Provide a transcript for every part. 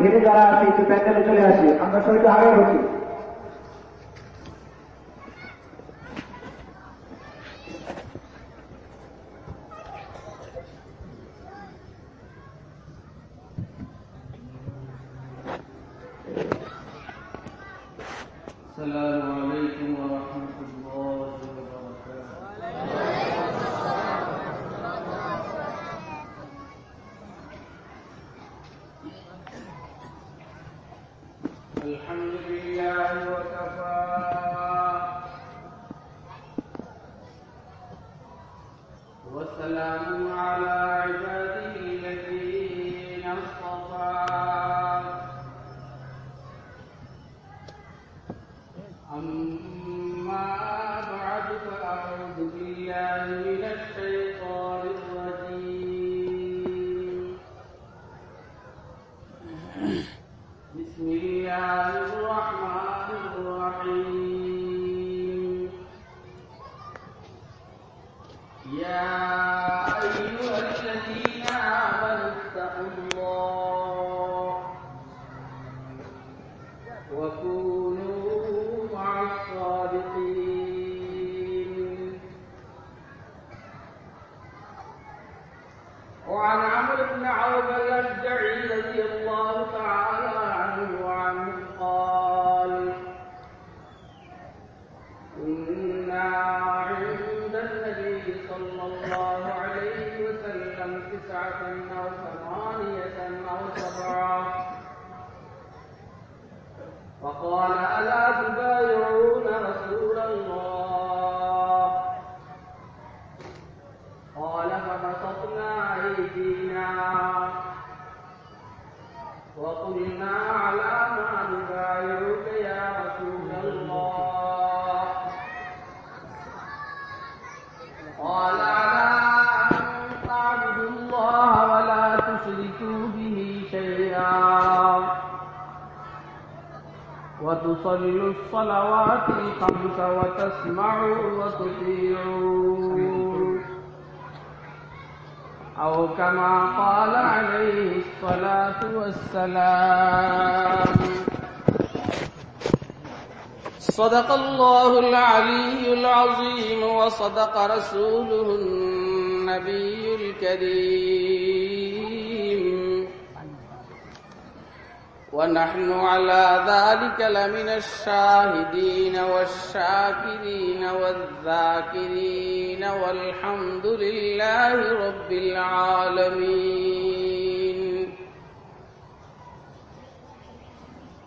হেঁটে যারা আছে একটু প্যান্ডেলে চলে আসি। আমরা সবাই একটু আগে বসি قال فبسطنا أيدينا وقلنا على ما نبايعك يا رسول الله. قال على أن تعبدوا الله ولا تشركوا به شيئا. وتصلوا الصلوات الخمس وتسمعوا وتطيعوا. أو كما قال عليه الصلاة والسلام. صدق الله العلي العظيم وصدق رسوله النبي الكريم. ونحن على ذلك لمن الشاهدين والشاكرين والذاكرين والحمد لله رب العالمين.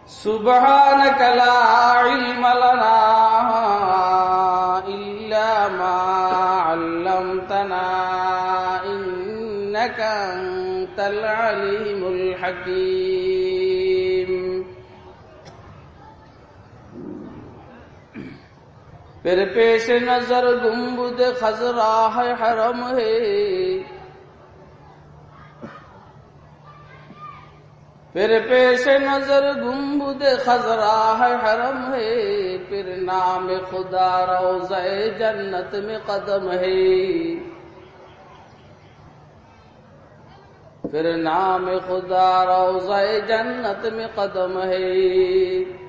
سبحانك لا علم لنا إلا ما علمتنا إنك أنت العليم الحكيم. پھر پیش نظر گنبد خزراہ حرم ہے۔ پھر پیش نظر گنبد خزراہ حرم ہے۔ پھر نام خدا روزہ جنت میں قدم ہے۔ پھر نام خدا روزہ جنت میں قدم ہے۔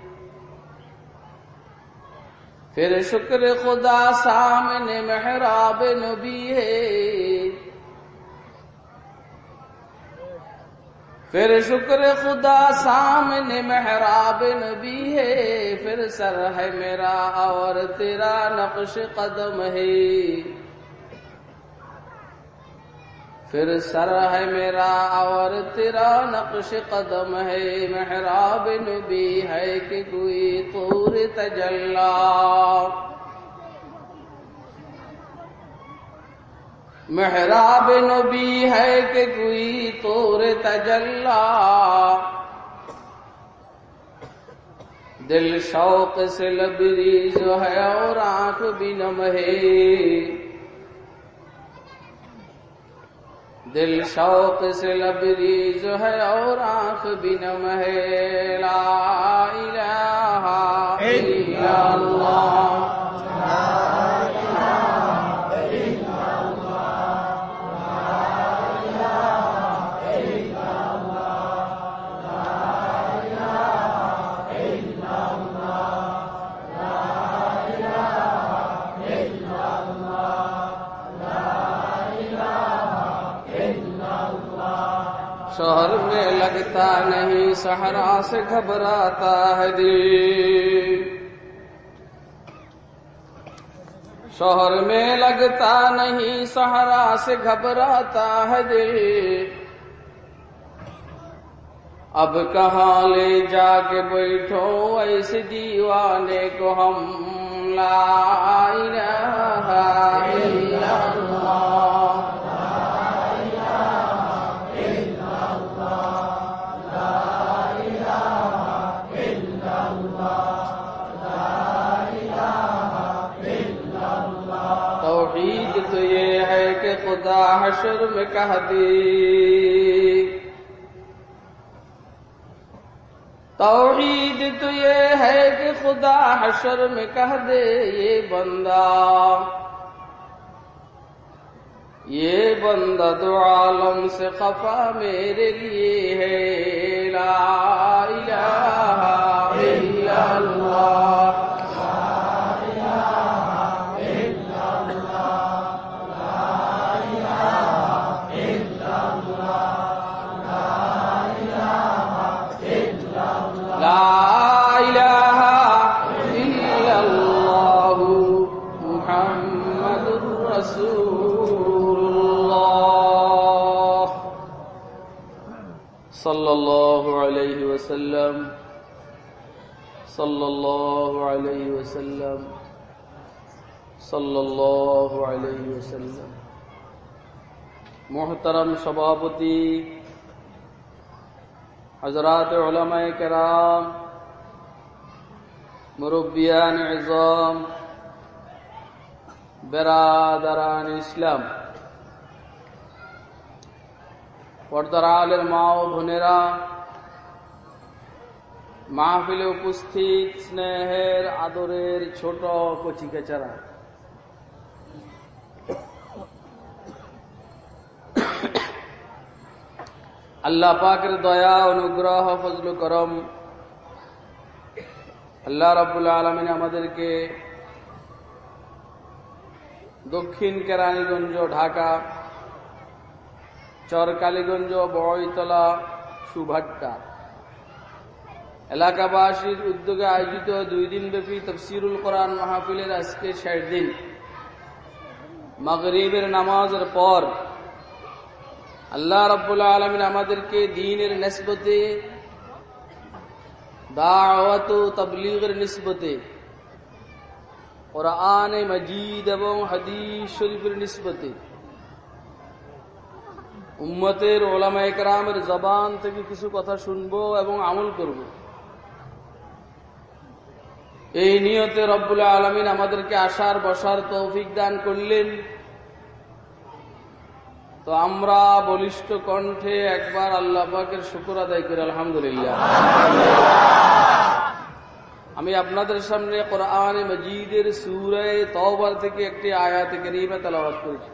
پھر شکر خدا سامنے محراب نبی ہے۔ پھر شکر خدا سامنے محراب نبی ہے۔ پھر سر ہے میرا اور تیرا نقش قدم ہے۔ پھر سر ہے میرا اور تیرا نقش قدم ہے، محراب نبی ہے کہ کوئی طور تجلا محراب نبی ہے کہ کوئی طور تجلا دل شوق سے لبریز ہے اور آنکھ بھی نم ہے۔ دل شوق سے لبریز ہے اور آنکھ بھی نم ہے لا الہ الا اللہ۔ سکتا نہیں، سہرا سے گھبراتا ہے دل۔ شوہر میں لگتا نہیں، سہرا سے گھبراتا ہے دل۔ اب کہاں لے جا کے بیٹھو ایسے دیوانے کو ہم لائی رہا ہے حشر میں کہہ دی توحید تو یہ ہے کہ خدا حشر میں کہہ دے یہ بندہ۔ یہ بندہ دو عالم سے خفا میرے لیے ہے۔ لا الہ الا اللہ۔ صلى الله عليه وسلم صلى الله عليه وسلم۔ محترم سبابتی، حضرات علماء کرام، مربیان عظام، برادران اسلام وردرال ماؤ بھنیرا মাহফিলে উপস্থিত স্নেহের আদরের ছোট কচি কেচারা। আল্লাহ পাকের দয়া, অনুগ্রহ, ফজল করম। আল্লাহ রাবুল আলমিন আমাদেরকে দক্ষিণ কেরানীগঞ্জ, ঢাকা, চরকালীগঞ্জ, বড়ইতলা, সুভাট্টা এলাকাবাসীর উদ্যোগে আয়োজিত দুই দিন ব্যাপী তফসিরুল কোরআন মাহফিলের আজকে শেষ দিন। মাগরিবের নামাজের পর আল্লাহ রব্বুল আলমিন আমাদেরকে দিনের নেসবতে তবলিগের নিসবতে, কোরআন মজিদ এবং হাদিস শরীফের নিসবতে, উম্মতের ওলামা একরামের জবান থেকে কিছু কথা শুনব এবং আমল করব। এই নিয়তে রব্বুল আলমিন আমাদেরকে আসার বসার তৌফিক দান করলেন। তো আমরা বলিষ্ঠ কণ্ঠে একবার আল্লাহ শুকুর আদায় করি, আলহামদুলিল্লাহ। আমি আপনাদের সামনে কোরআন মজিদের সুরে তওবার থেকে একটি আয়াত করিমে তেলাওয়াত করেছি।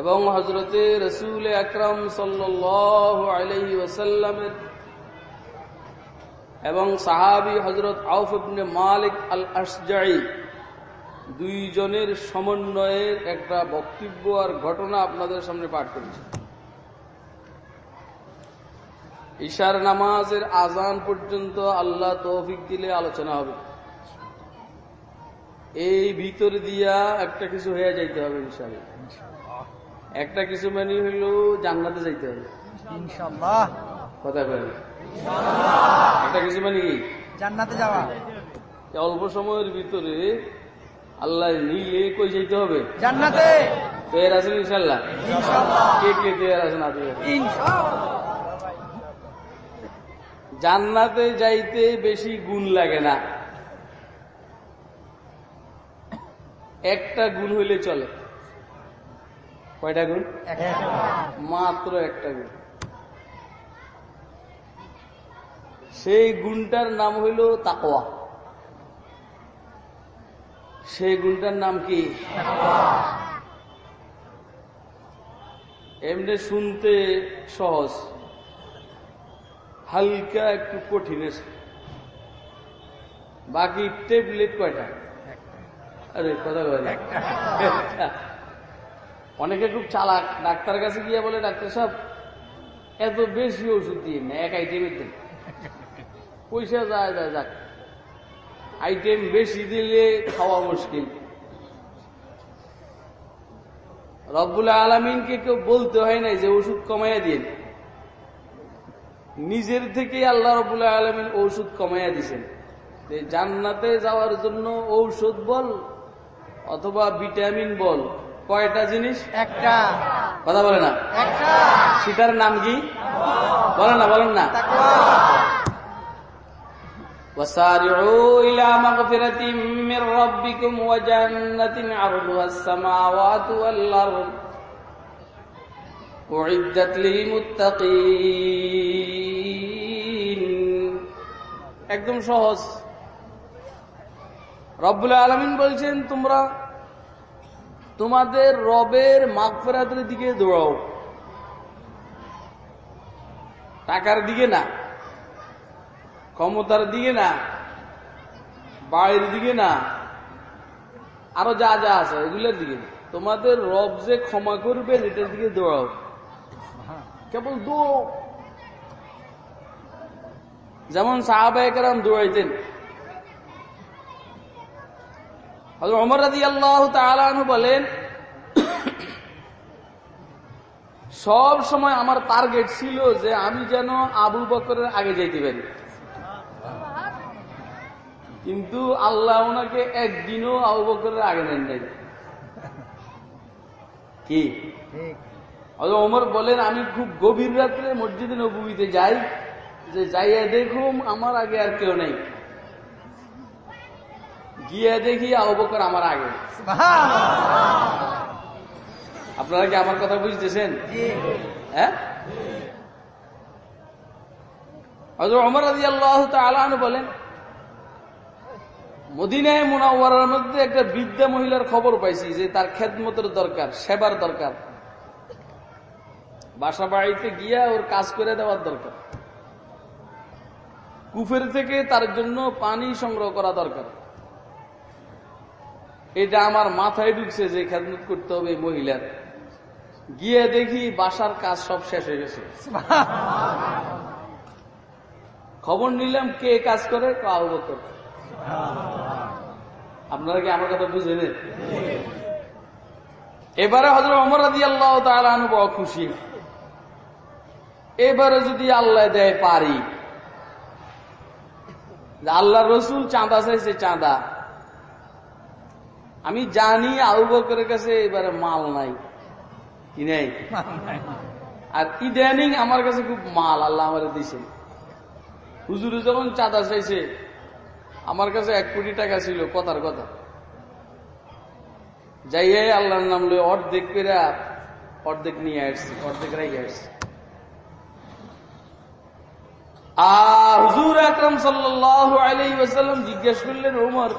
এবং হজরতে রসুল আকরম সাল্লাহ আলহি ওসাল্লামের এবং সাহাবি হজরত আউফ ইবনে মালিক আল আসজাই দুইজনের সমন্বয়ের একটা বক্তব্য আর ঘটনা আপনাদের সামনে পাঠ করেছি। ঈশার নামাজের আজান পর্যন্ত আল্লাহ তৌফিক দিলে আলোচনা হবে। এই ভিতর দিয়া একটা কিছু হয়ে যাইতে হবে ইনশাল্লাহ একটা কিছু মানে হইল জান্নাতে যাইতে হবে। ইনশাল্লাহ কথা করেন একটা কিছু মানে কি জান্নাতে যাওয়া। অল্প সময়ের ভিতরে আল্লাহ নিলে কই যাইতে হবে? জান্নাতে। তৈরি আছেন ইনশাল্লাহ ইনশাল্লাহ কে কে তৈরি আছেন আপনি জান্নাতে যাইতে বেশি গুণ লাগে না। একটা গুণ হইলে চলে। কয়টা গুণ? মাত্র একটা গুণ। সেই গুণটার নাম হইল তাকোয়া সেই গুণটার নাম কি? এমনি শুনতে সহজ। হালকা একটু কঠিন আছে। বাকি টেবলেট কয়টা? আরে, কথা বলে অনেকে খুব চালাক। ডাক্তার কাছে গিয়ে বলে, ডাক্তার সাহেব, এত বেশি ওষুধ দিয়ে এক আইটেমের দেন পয়সা যায় যায় যাক আইটেম বেশি দিলে খাওয়া মুশকিল। রব্বুল আলমিনকে কেউ বলতে হয় নাই যে ওষুধ কমাইয়া দিন নিজের থেকে আল্লাহ রবুল্লাহ আলমিন ঔষধ কমাইয়া দিছেন। জান্নাতে যাওয়ার জন্য ঔষধ বল অথবা ভিটামিন বল কয়টা জিনিস? একটা। কথা বলে না। একটা। সেটার নাম কি? বলেন না বলেন না। وسارعوا إلى مغفرة من ربكم وجنة عرضها السماوات والأرض أعدت للمتقين একদম সহজ রব্বুল আলমিন বলছেন তোমরা তোমাদের রবের মাগফেরাতের দিকে দৌড়াও টাকার দিকে না ক্ষমতার দিকে না, বাড়ির দিকে না, আরও যা যা আছে, এগুলোর দিকে না। তোমাদের রব যে ক্ষমা করবে এটার দিকে দৌড়াও কেবল দৌড়ো যেমন সাহাবাহাম দৌড়াইতেন বলেন, সব সময় আমার টার্গেট ছিল যে আমি যেন আবু বকরের আগে যাইতে পারি। কিন্তু আল্লাহ ওনাকে একদিনও আবু বকরের আগে নেন নাই। কি? ওমর বলেন আমি খুব গভীর রাত্রে মসজিদে নবুবিতে যাই যে যাইয়া দেখুম আমার আগে আর কেউ নেই। গিয়ে দেখি আবু বকর আমার আগে। আপনারা কি আমার কথা বুঝতেছেন? হ্যাঁ? হযরত ওমর রাদিয়াল্লাহু তাআলা আনহু বলেন মদিনায় মুনাওয়ারার মধ্যে একটা বৃদ্ধা মহিলার খবর পাইছি যে তার খেদমতের দরকার সেবার দরকার। বাসা বাড়িতে গিয়া ওর কাজ করে দেওয়ার দরকার। কুফের থেকে তার জন্য পানি সংগ্রহ করা দরকার। এটা আমার মাথায় ঢুকছে যে খেদমত করতে হবে মহিলার। গিয়ে দেখি বাসার কাজ সব শেষ হয়ে গেছে। খবর নিলাম কে কাজ করে আবু বকর। আপনারা কি আমার কথা বুঝে নেন এবারে হজরত অমর আল্লাহ তালু খুশি। এবারে যদি আল্লাহ দেয় পারি। আল্লাহ রসুল চাঁদা চাইছে চাঁদা। আমি জানি আবু বকরের কাছে এবারে মাল নাই। কি নেই? আর ইদানিং আমার কাছে খুব মাল, আল্লাহ আমার দিছে। হুজুরে যখন চাঁদা চাইছে আমার কাছে এক কোটি টাকা ছিল, কথার কথা। যাইয়ে আল্লাহর নাম লয়ে অর্ধেক পেরা অর্ধেক নিয়ে আসছি, অর্ধেক রেখে আসছি। আর হুজুর আকরম ওয়াসাল্লাম জিজ্ঞেস করলেন, ওমর,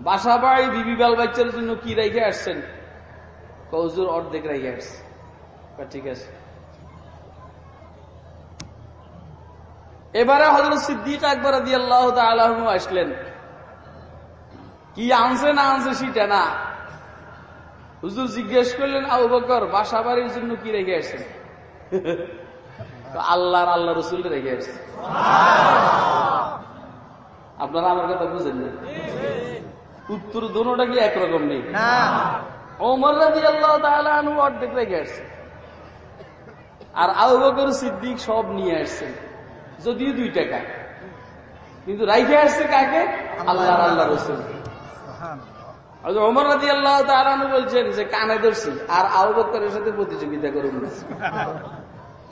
বাসা বাড়ি, বিবি বাল বাচ্চার জন্য কি রেখে আসছেন? কৌজুর অর্ধেক রেখে আসছে। ঠিক আছে। এবারে হজরত সিদ্দিক আকবর দিয়ে আল্লাহ তালু আসলেন। কি আনছে না আনছে সেটা না। হুজুর জিজ্ঞেস করলেন আবু বকর বাসা বাড়ির জন্য কি রেখে আসছেন? তো আল্লাহর আল্লাহ রসুল রেখে আসছে। আপনারা আমার কথা বুঝেন না? উত্তর দোনোটা কি একরকম নেই? ওমর রাজি আল্লাহ তালু অর্ধেক রেখে আসছে। আর আবু বকর সিদ্দিক সব নিয়ে আসছেন। যদিও দুই টাকা কিন্তু রাইখে আসছে কাকে? আল্লাহ আল্লাহ রসুল। সুবহানাল্লাহ। রাজি আল্লাহ তালু বলছেন যে কানে ধরছি আর আবু বকরের সাথে প্রতিযোগিতা করুন না।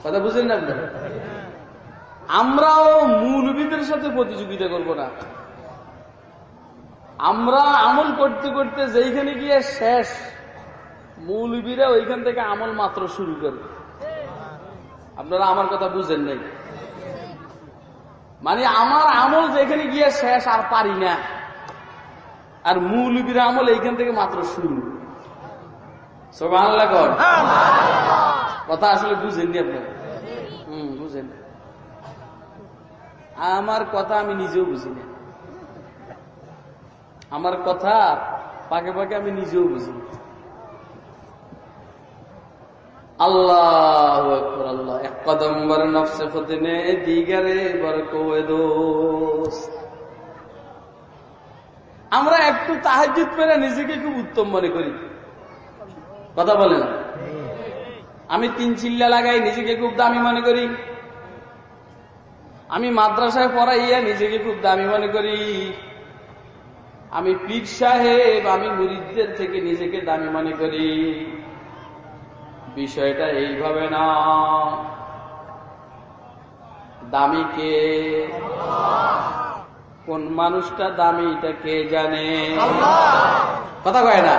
কথা বুঝলেন না আপনারা? আমরাও মূলবিদের সাথে প্রতিযোগিতা করব না। আমরা আমল করতে করতে যেইখানে গিয়ে শেষ মৌলবীরা ওইখান থেকে আমল মাত্র শুরু করবে। আপনারা আমার কথা বুঝেন নাই। মানে আমার আমল যেখানে গিয়ে শেষ আর পারি না। আর মৌলবীর আমল এইখান থেকে মাত্র শুরু। কর। কথা আসলে বুঝেননি আপনারা হম বুঝেন। আমার কথা আমি নিজেও বুঝি না আমার কথা পাকে পাকে আমি নিজেও বুঝি আল্লাহ আল্লাহ। এক কদম বর নফসে দিগারে বর আমরা একটু তাহাজুদ পেরে নিজেকে খুব উত্তম মনে করি। কথা বলে না আমি তিন চিল্লা লাগাই, নিজেকে খুব দামি মনে করি। আমি মাদ্রাসায় পড়াইয়া নিজেকে খুব দামি মনে করি। আমি পীর সাহেব, আমি মুরিদদের থেকে নিজেকে দামি মনে করি। বিষয়টা এইভাবে না। দামি কে? কোন মানুষটা দামি, এটা কে জানে? কথা কয় না?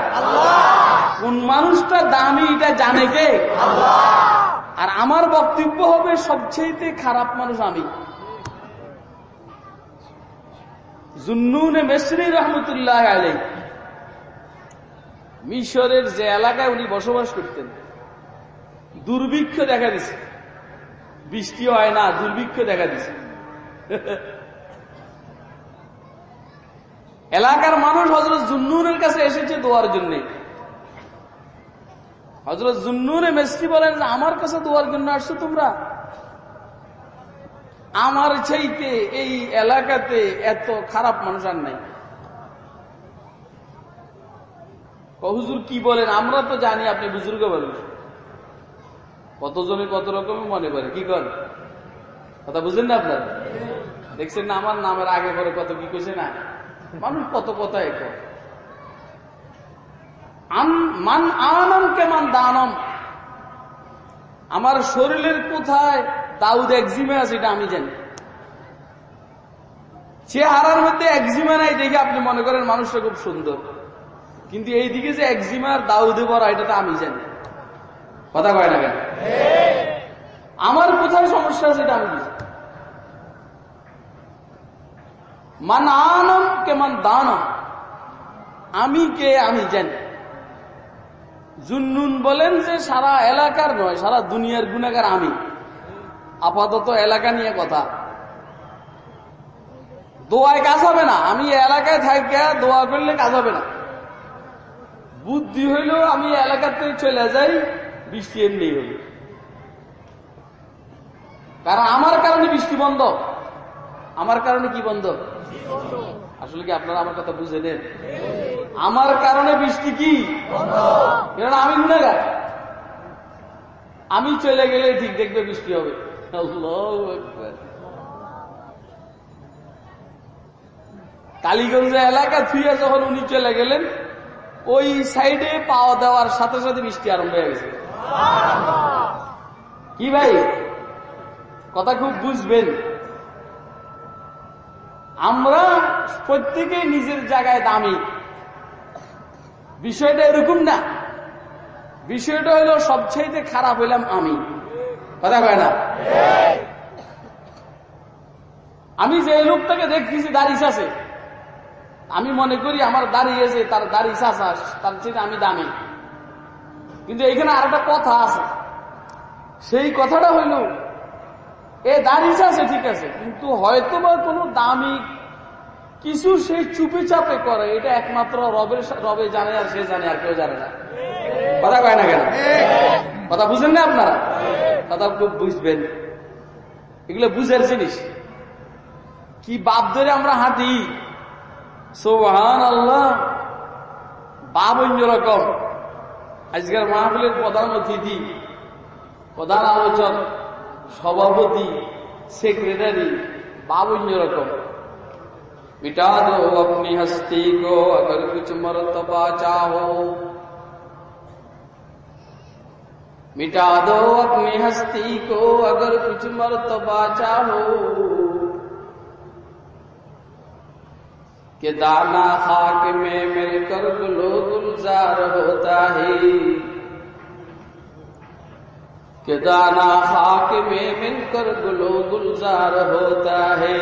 কোন মানুষটা দামি, এটা জানে কে? আর আমার বক্তব্য হবে সবচেয়ে খারাপ মানুষ আমি। জুন্নুনে মেসরি রহমতুল্লাহ আলী মিশরের যে এলাকায় উনি বসবাস করতেন দুর্ভিক্ষ দেখা দিছে। বৃষ্টি হয় না, দুর্ভিক্ষ দেখা দিছে। এলাকার মানুষ হজরত জুন্নুনের কাছে এসেছে দোয়ার জন্য। হজরত জুন্নুনে মেসরি বলেন, আমার কাছে দোয়ার জন্য আসছো তোমরা? আমার চাইতে এই এলাকাতে এত খারাপ মানুষ আর নাই। হুজুর কি বলেন? আমরা তো জানি, আপনি বুজুর্গ বলেন। কতজনে কত রকমের মনে করে, কি কর কথা বুঝলেন না আপনার? দেখছেন না আমার নামের আগে পরে কত কি কইছে না? মানুষ কত কথা এক মান আনম কেমন দানম। আমার শরীরের কোথায় দাউদ একজিমে আছে এটা আমি জানি। চেহারার মধ্যে একজিমা নাই দেখে আপনি মনে করেন মানুষটা খুব সুন্দর। কিন্তু এইদিকে যে একজিমার দাউদে বড় এটা তো আমি জানি। কথা কয় না কেন? আমার কোথায় সমস্যা এটা আমি মান আনম কেমন দানম, আমি কে আমি জানি। জুন্নুন বলেন যে সারা এলাকার নয়, সারা দুনিয়ার গুণাগার আমি। আপাতত এলাকা নিয়ে কথা। দোয়ায় কাজ হবে না, আমি এলাকায় থাকি দোয়া করলে কাজ হবে না। বুদ্ধি হইলেও আমি এলাকাতে চলে যাই। বৃষ্টি এমনি হবে কারণ আমার কারণে বৃষ্টি বন্ধ। আমার কারণে কি বন্ধ? আসলে কি আপনারা আমার কথা বুঝে নেন? আমার কারণে বৃষ্টি কি? কারণ আমি গুণাগার। আমি চলে গেলে ঠিক দেখবে বৃষ্টি হবে। কালীগঞ্জ এলাকা থুইয়া যখন উনি চলে গেলেন, ওই সাইডে পাওয়া দেওয়ার সাথে সাথে বৃষ্টি আরম্ভ হয়ে গেছে। কি ভাই? কথা খুব বুঝবেন। আমরা প্রত্যেকে নিজের জায়গায় দামি। বিষয়টা এরকম না। বিষয়টা হলো সবচেয়ে খারাপ হইলাম আমি। কথা কয় না? আমি যে লোকটাকে দেখতেছি, দাড়ি আছে আমি মনে করি আমার দাড়ি আছে তার দাড়ি চাষাস তার চেয়ে আমি দামি। কিন্তু এখানে আর একটা কথা আছে। সেই কথাটা হইল, এ দাঁড়িয়ে আছে ঠিক আছে, কিন্তু হয়তো বা কোনো দামি কিছু সে চুপে চাপে করে, এটা একমাত্র রবের রবে জানে আর সে জানে আর কেউ জানে না। কথা কয় না কেন? কথা বুঝেন না আপনারা? কথা খুব বুঝবেন। এগুলো বুঝের জিনিস। কি বাপ ধরে আমরা হাঁটি? সোহান আল্লাহ বাপ অন্য রকম। আজকের মাহফিলের প্রধান অতিথি, প্রধান আলোচক, সভাপতি, সেক্রেটারি বাবুন্য রকম মিটা দো আপনি হস্তি গো আগর কুছ মরতবা চাহো মিটা দো আপনি হস্তি গো আগর কুছ মরতবা চাহো कि दाना खाक में मिलकर गुलो गुलजार होता है कि दाना खाक में मिलकर गुलो गुलजार होता है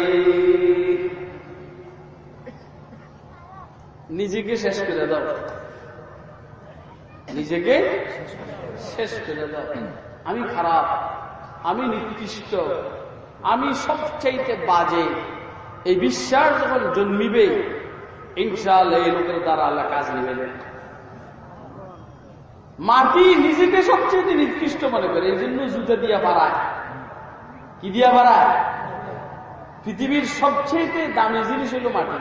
নিজেকে শেষ করে দাও নিজেকে শেষ করে দাও আমি খারাপ আমি নিকৃষ্ট আমি সবচাইতে বাজে এই বিশ্বাস যখন জন্মিবে, ইনশাআল্লাহ এই লোকের দ্বারা আল্লাহ কাজ নেবে মাটি নিজেকে সবচেয়ে নিকৃষ্ট মনে করে, এই জন্য জুতা দিয়া বাড়ায়। কি দিয়া বাড়ায়? পৃথিবীর সবচেয়ে দামি জিনিস হলো মাটি।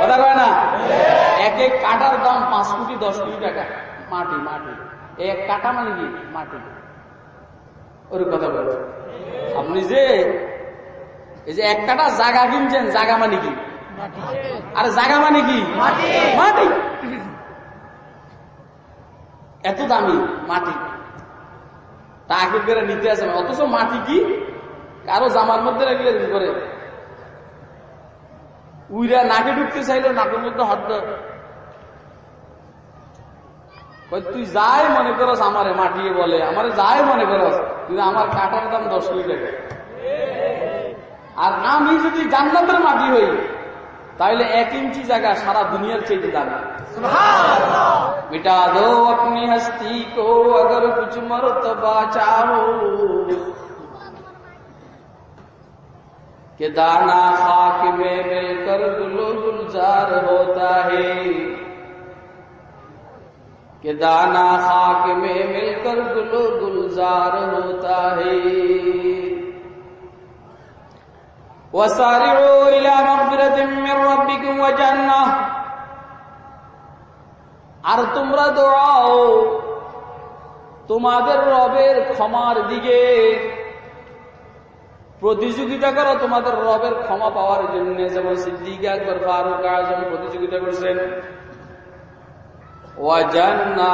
কথা না? এক এক কাটার দাম পাঁচ কোটি, দশ কোটি টাকা। মাটি মাটি। এক কাটা মানে কি? মাটি। ওর কথা বল। আপনি যে এই যে এক কাটা জাগা কিনছেন জাগা মানে কি? আর জাগা মানে কি? মাটি। এত দামি মাটি। তাকে করে নিতে আসে অথচ মাটি কি? কারও জামার মধ্যে রাখলে করে উইরা নাকে ঢুকতে চাইলো নাকের মধ্যে হাত তুই যাই মনে করস আমারে মাটিয়ে বলে। আমারে যাই মনে করস। কিন্তু আমার কাটার দাম দশ কোটি টাকা আর আমি যদি জান্নাতের মাটি হই তাহলে এক ইঞ্চি জায়গা সারা দুনিয়ার চাইতে দাঁড়া مٹا دو اپنی ہستی کو اگر کچھ مرتبہ چاہو دانا خاک میں مل کر گلو گلزار ہوتا ہے کہ دانا خاک میں مل کر گلو گلزار ہوتا ہے وسارعوا إلى مغفرة من ربكم وجنة আর তোমরা দৌড়াও তোমাদের রবের ক্ষমার দিকে প্রতিযোগিতা করো তোমাদের রবের ক্ষমা পাওয়ার জন্য যেমন সিদ্দিক একবার ফারুক আজম প্রতিযোগিতা করছেন ওয়াজান্না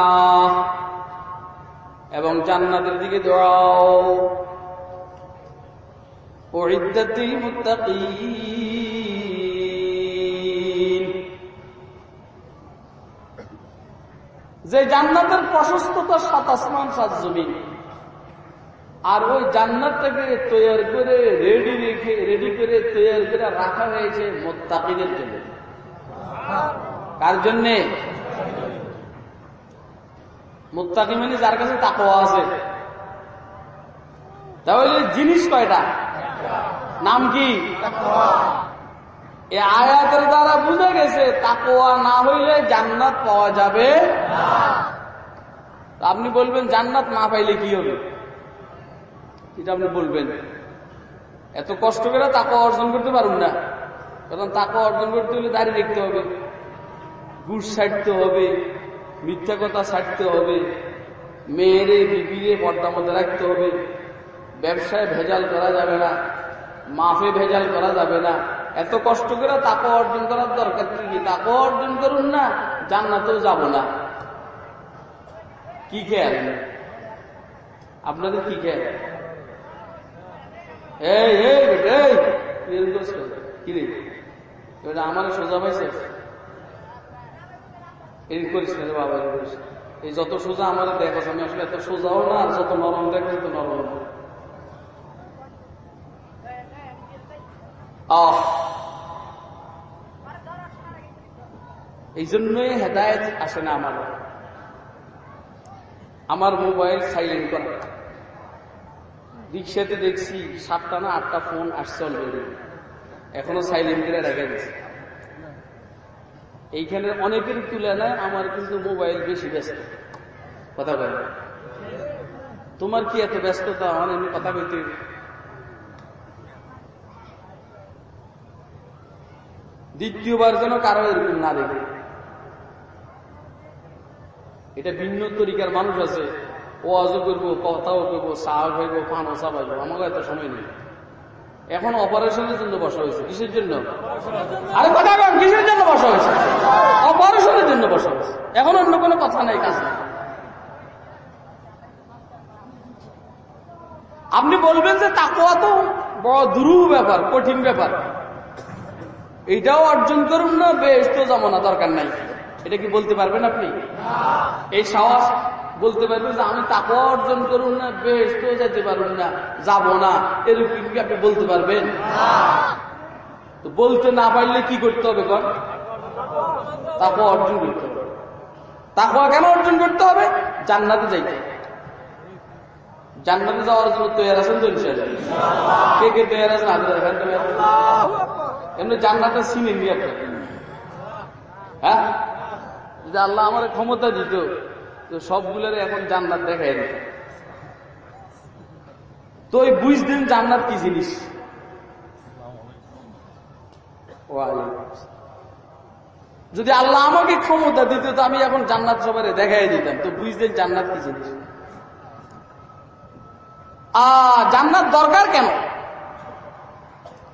এবং জান্নাতের দিকে দৌড়াও أعدت للمتقين যে জান্নাতের প্রশস্ততা সাত আসমান সাত জমিন আর ওই জান্নাতটাকে তৈরি করে রেডি রেখে রেডি করে তৈরি করে রাখা হয়েছে মোত্তাকিদের জন্য কার জন্যে মোত্তাকি মানে যার কাছে তাকওয়া আছে তাহলে জিনিস কয়টা নাম কি? আয়াতের দ্বারা বুঝে গেছে তাকোয়া না হইলে জান্নাত পাওয়া যাবে আপনি বলবেন, জান্নাত না পাইলে কি হবে? এটা আপনি বলবেন। এত কষ্ট করে তাকো অর্জন করতে পারুন না। কারণ তাকো অর্জন করতে হলে দাঁড়িয়ে দেখতে হবে গুড় ছাড়তে হবে, মিথ্যা কথা ছাড়তে হবে, মেয়েরে, বিবিরে পর্দা মধ্যে রাখতে হবে। ব্যবসায় ভেজাল করা যাবে না, মাফে ভেজাল করা যাবে না। এত কষ্ট করে তাকে অর্জন করার দরকার কি? তাকে অর্জন করুন না, জান্নাতেও যাব না। কি খেয়াল? আপনাদের কি খেয়াল? এই এই এই, কি রে আমার সোজা পাইছে না বাবা। এই যত সোজা আমার দেখো, আমি আসলে এত সোজাও না, আর যত নরম দেখো, তত নরম আহ। এই জন্যই হেদায়ত আসে না আমার। আমার মোবাইল সাইলেন্ট করা। রিক্সাতে দেখছি সাতটা না আটটা ফোন আসছে অলরেডি এখনও সাইলেন্ট করে রেখে দিচ্ছে এইখানে অনেকের তুলনায় আমার কিন্তু মোবাইল বেশি ব্যস্ত। কথা বলে তোমার কি এত ব্যস্ততা? এমনি কথা বলতে দ্বিতীয়বার যেন কারও এরকম না দেখে। এটা ভিন্ন তরিকার মানুষ আছে। ও আজ করব, কথাও করব চা খাইবো পান চা পাইবো আমাকে এত সময় নেই। এখন অপারেশনের জন্য বসা হয়েছে। কিসের জন্য? আরে কথা কিসের জন্য বসা হয়েছে? অপারেশনের জন্য বসা হয়েছে। এখন অন্য কোনো কথা নাই, কাজ আপনি বলবেন যে তাকোয়া তো বড় দুরূহ ব্যাপার, কঠিন ব্যাপার। এইটাও অর্জন করুন না বেশ তো যাব না দরকার নাই। এটা কি বলতে পারবেন আপনি? এই সাহস বলতে পারবেন যে আমি তাকে অর্জন করুন না বেশ তো যেতে পারুন না যাব না। এরকম কি আপনি বলতে পারবেন? তো বলতে না পারলে কি করতে হবে কর তাকে অর্জন করতে হবে। তাকে কেন অর্জন করতে হবে? জান্নাতে যাইতে। জান্নাতে যাওয়ার জন্য তৈরি আছেন তো কে কে তৈরি আছেন? তো এমনি জান্নাতে চিনেন নি আপনি হ্যাঁ? যদি আল্লাহ আমার ক্ষমতা দিত, তো সবগুলোর এখন জান্নাত দেখাই দিত। তো ওই বুঝতেন জান্নাত কি জিনিস? যদি আল্লাহ আমাকে ক্ষমতা দিত, তো আমি এখন জান্নাত সবাই দেখাই দিতাম। তো বুঝতেন জান্নাত কি জিনিস? আ জান্নাত দরকার কেন?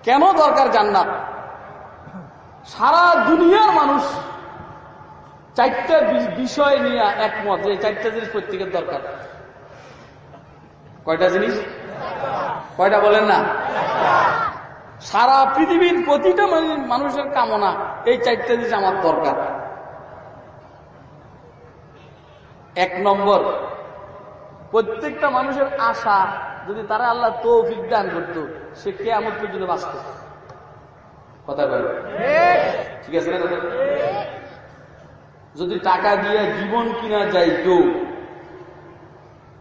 কেন দরকার জান্নাত? সারা দুনিয়ার মানুষ চারটা বিষয় নিয়ে একমত যে চারটা জিনিস প্রত্যেকের দরকার। কয়টা জিনিস? কয়টা বলেন না? সারা পৃথিবীর প্রতিটা মানুষের কামনা, এই চারটা জিনিস আমার দরকার। এক নম্বর, প্রত্যেকটা মানুষের আশা যদি তারা আল্লাহ তৌফিক দান করত, সে কে আমার পর্যন্ত বাঁচত। কথা বলে। ঠিক আছে না কথা? যদি টাকা দিয়ে জীবন কিনা যাইতো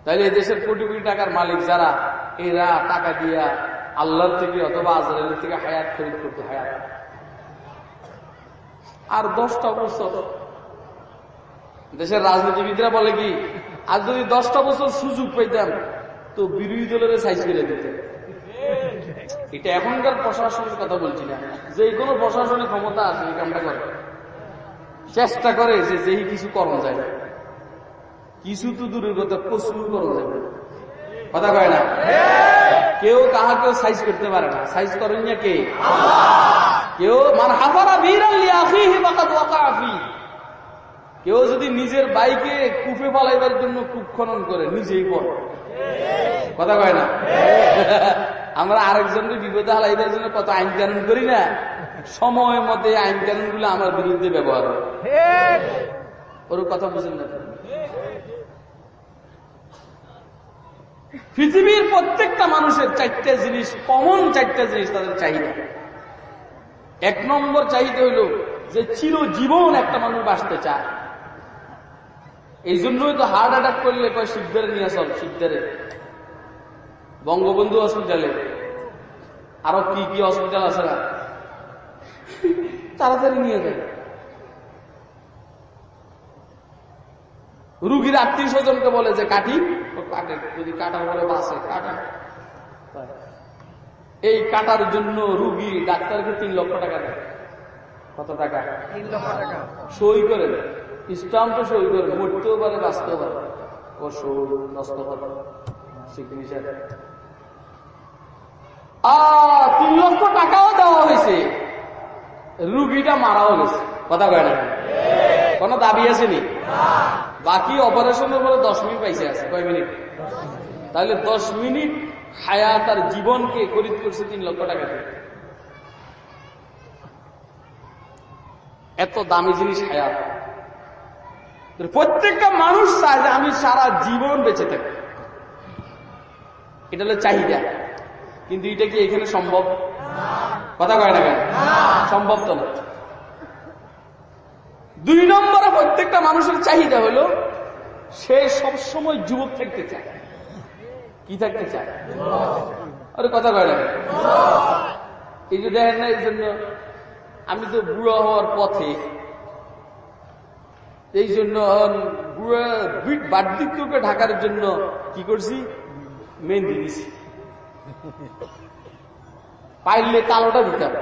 তাহলে দেশের কোটি কোটি টাকার মালিক যারা, এরা টাকা দিয়া আল্লাহর থেকে অথবা আজরাইলের থেকে হায়াত খরিদ করতে হায়াত। আর দশটা বছর। দেশের রাজনীতিবিদরা বলে কি, আর যদি দশটা বছর সুযোগ পেতাম তো বিরোধী দলের সাইজ করে দিতে এটা এখনকার প্রশাসনের কথা বলছি না। যে কোনো প্রশাসনের ক্ষমতা আছে, এই কামটা করে। চেষ্টা করে যে যেই কিছু করণ যায়। কিছু তো দূরের কথা, প্রচুর করণ যাবে কথা কয় না? কেউ কাহাকেও সাইজ করতে পারে না। সাইজ করেন না কে? কেউ, মান হাফারা কেউ যদি নিজের বাইকে কুফে পালাইবার জন্য কূপ খনন করে, নিজেই পড়ে। কথা কয় না? আমরা আরেকজনকে বিপদে হালাইবার জন্য কত আইন কানুন করি না? সময় মতে আইন কানুনগুলো আমার বিরুদ্ধে ব্যবহার হয়। ওর কথা বুঝেন না পৃথিবীর প্রত্যেকটা মানুষের চারটা জিনিস কমন চারটা জিনিস তাদের চাহিদা। এক নম্বর চাহিদা হইল যে চিরজীবন একটা মানুষ বাঁচতে চায়। এই জন্যই তো হার্ট অ্যাটাক করলে কয়, শিবদারে নিয়ে চল শিবদারে। বঙ্গবন্ধু হসপিটালে আরও কি কি হসপিটাল আছে না? তাড়াতাড়ি নিয়ে যায় রুগীর আত্মীয় স্বজনকে বলে যে কাটি। কাটে যদি কাটার পরে বাঁচে কাটা। এই কাটার জন্য রুগী ডাক্তারকে তিন লক্ষ টাকা দেয়। কত টাকা? তিন লক্ষ টাকা। সই করে স্টাম্পে সই করে মরতেও পারে বাঁচতেও পারে। ও সই নষ্ট হবে। সিগনেচার তিন লক্ষ টাকাও দেওয়া হয়েছে। রুগীটা মারাও গেছে। কথা কয় না? দাবি আছে নি? বাকি অপারেশনের পরে দশ মিনিট পাইছে আছে। কয় মিনিট? তাহলে দশ মিনিট হায়াত আর জীবনকে খরিদ করছে তিন লক্ষ টাকা এত দামি জিনিস হায়াত। প্রত্যেকটা মানুষ চায় যে আমি সারা জীবন বেঁচে থাকি। এটা হলো চাহিদা। কিন্তু এটা কি এখানে সম্ভব? কথা কয় না কেন? সম্ভব তো না। দুই নম্বরে প্রত্যেকটা মানুষের চাহিদা হলো, সে সব সময় যুবক থাকতে চায়। কি থাকতে চায়? আরে কথা কয় না? এই যে দেখেন না, এই জন্য আমি তো বুড়ো হওয়ার পথে, এই জন্য বুড়া বার্ধক্যকে ঢাকার জন্য কি করছি? মেহেন্দি দিছি। পাইলে কালোটা দিতাম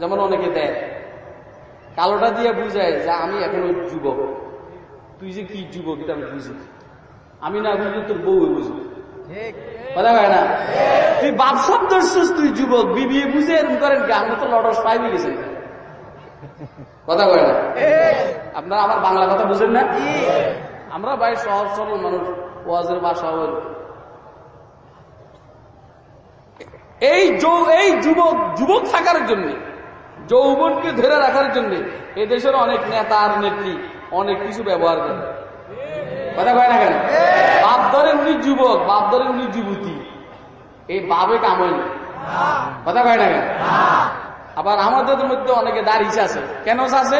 যেমন অনেকে দেয়। কালোটা দিয়ে বুঝায় যে আমি এখনও যুবক। তুই যে কি যুবক এটা আমি বুঝি। আমি না বুঝলে তোর বউ বুঝব। ঠিক। কথা কয় না? তুই বাপসব দর্শস তুই যুবক। বিবিএ বুঝে এরকম করেন কি? তো লডস পাইবি গেছেন কথা কয় না? আপনারা আমার বাংলা কথা বুঝেন না? আমরা ভাই সহজ সরল মানুষ। ওয়াজের বাসা হল এই এই যুবক যুবক থাকার জন্য, যৌবনকে ধরে রাখার জন্য এই দেশের অনেক নেতা আর নেত্রী অনেক কিছু ব্যবহার করে। কথা কয় না কেন? বাপ ধরে উনি যুবক, বাপ ধরে উনি যুবতী। এই বাবে কামাই। কথা কয় না কেন? আবার আমাদের মধ্যে অনেকে দাঁড়িয়ে আছে। কেন আছে?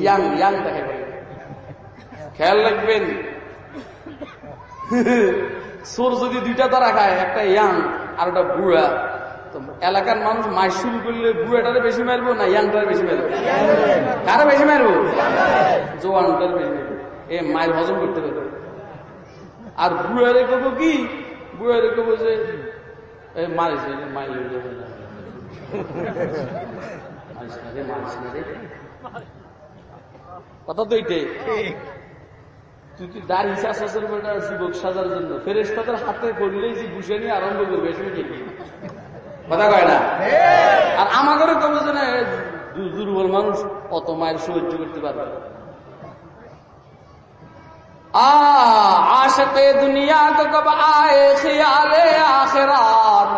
ইয়াং ইয়াং দেখে খেয়াল রাখবেন। সোর যদি দুইটা তারা খায় একটা ইয়াং আর একটা বুড়া। এলাকার মানুষ মাস শুরু করলে বুড়াটারে বেশি মারবো না ইয়াংটারে বেশি মারবো? কারে বেশি মারবো? জোয়ানটারে বেশি মারবো। এ মায়ের হজম করতে পারবে আর বুড়ারে কব কি? বুড়ারে কব যে রে, মাইল। কথা তো এইটাই। তুই কি দাঁড়িয়ে চাষের বেটা যুবক সাজার জন্য ফেরেস তাদের হাতে করলেই যে ঘুষে নিয়ে আরম্ভ করবে এসব কি কথা কয় না আর আমাদের কবে যে না, দু- দুর্বল মানুষ অত মায়ের সহ্য করতে পারবে না। आ आशिक दुनिया को कब आए ख्याल आखिरात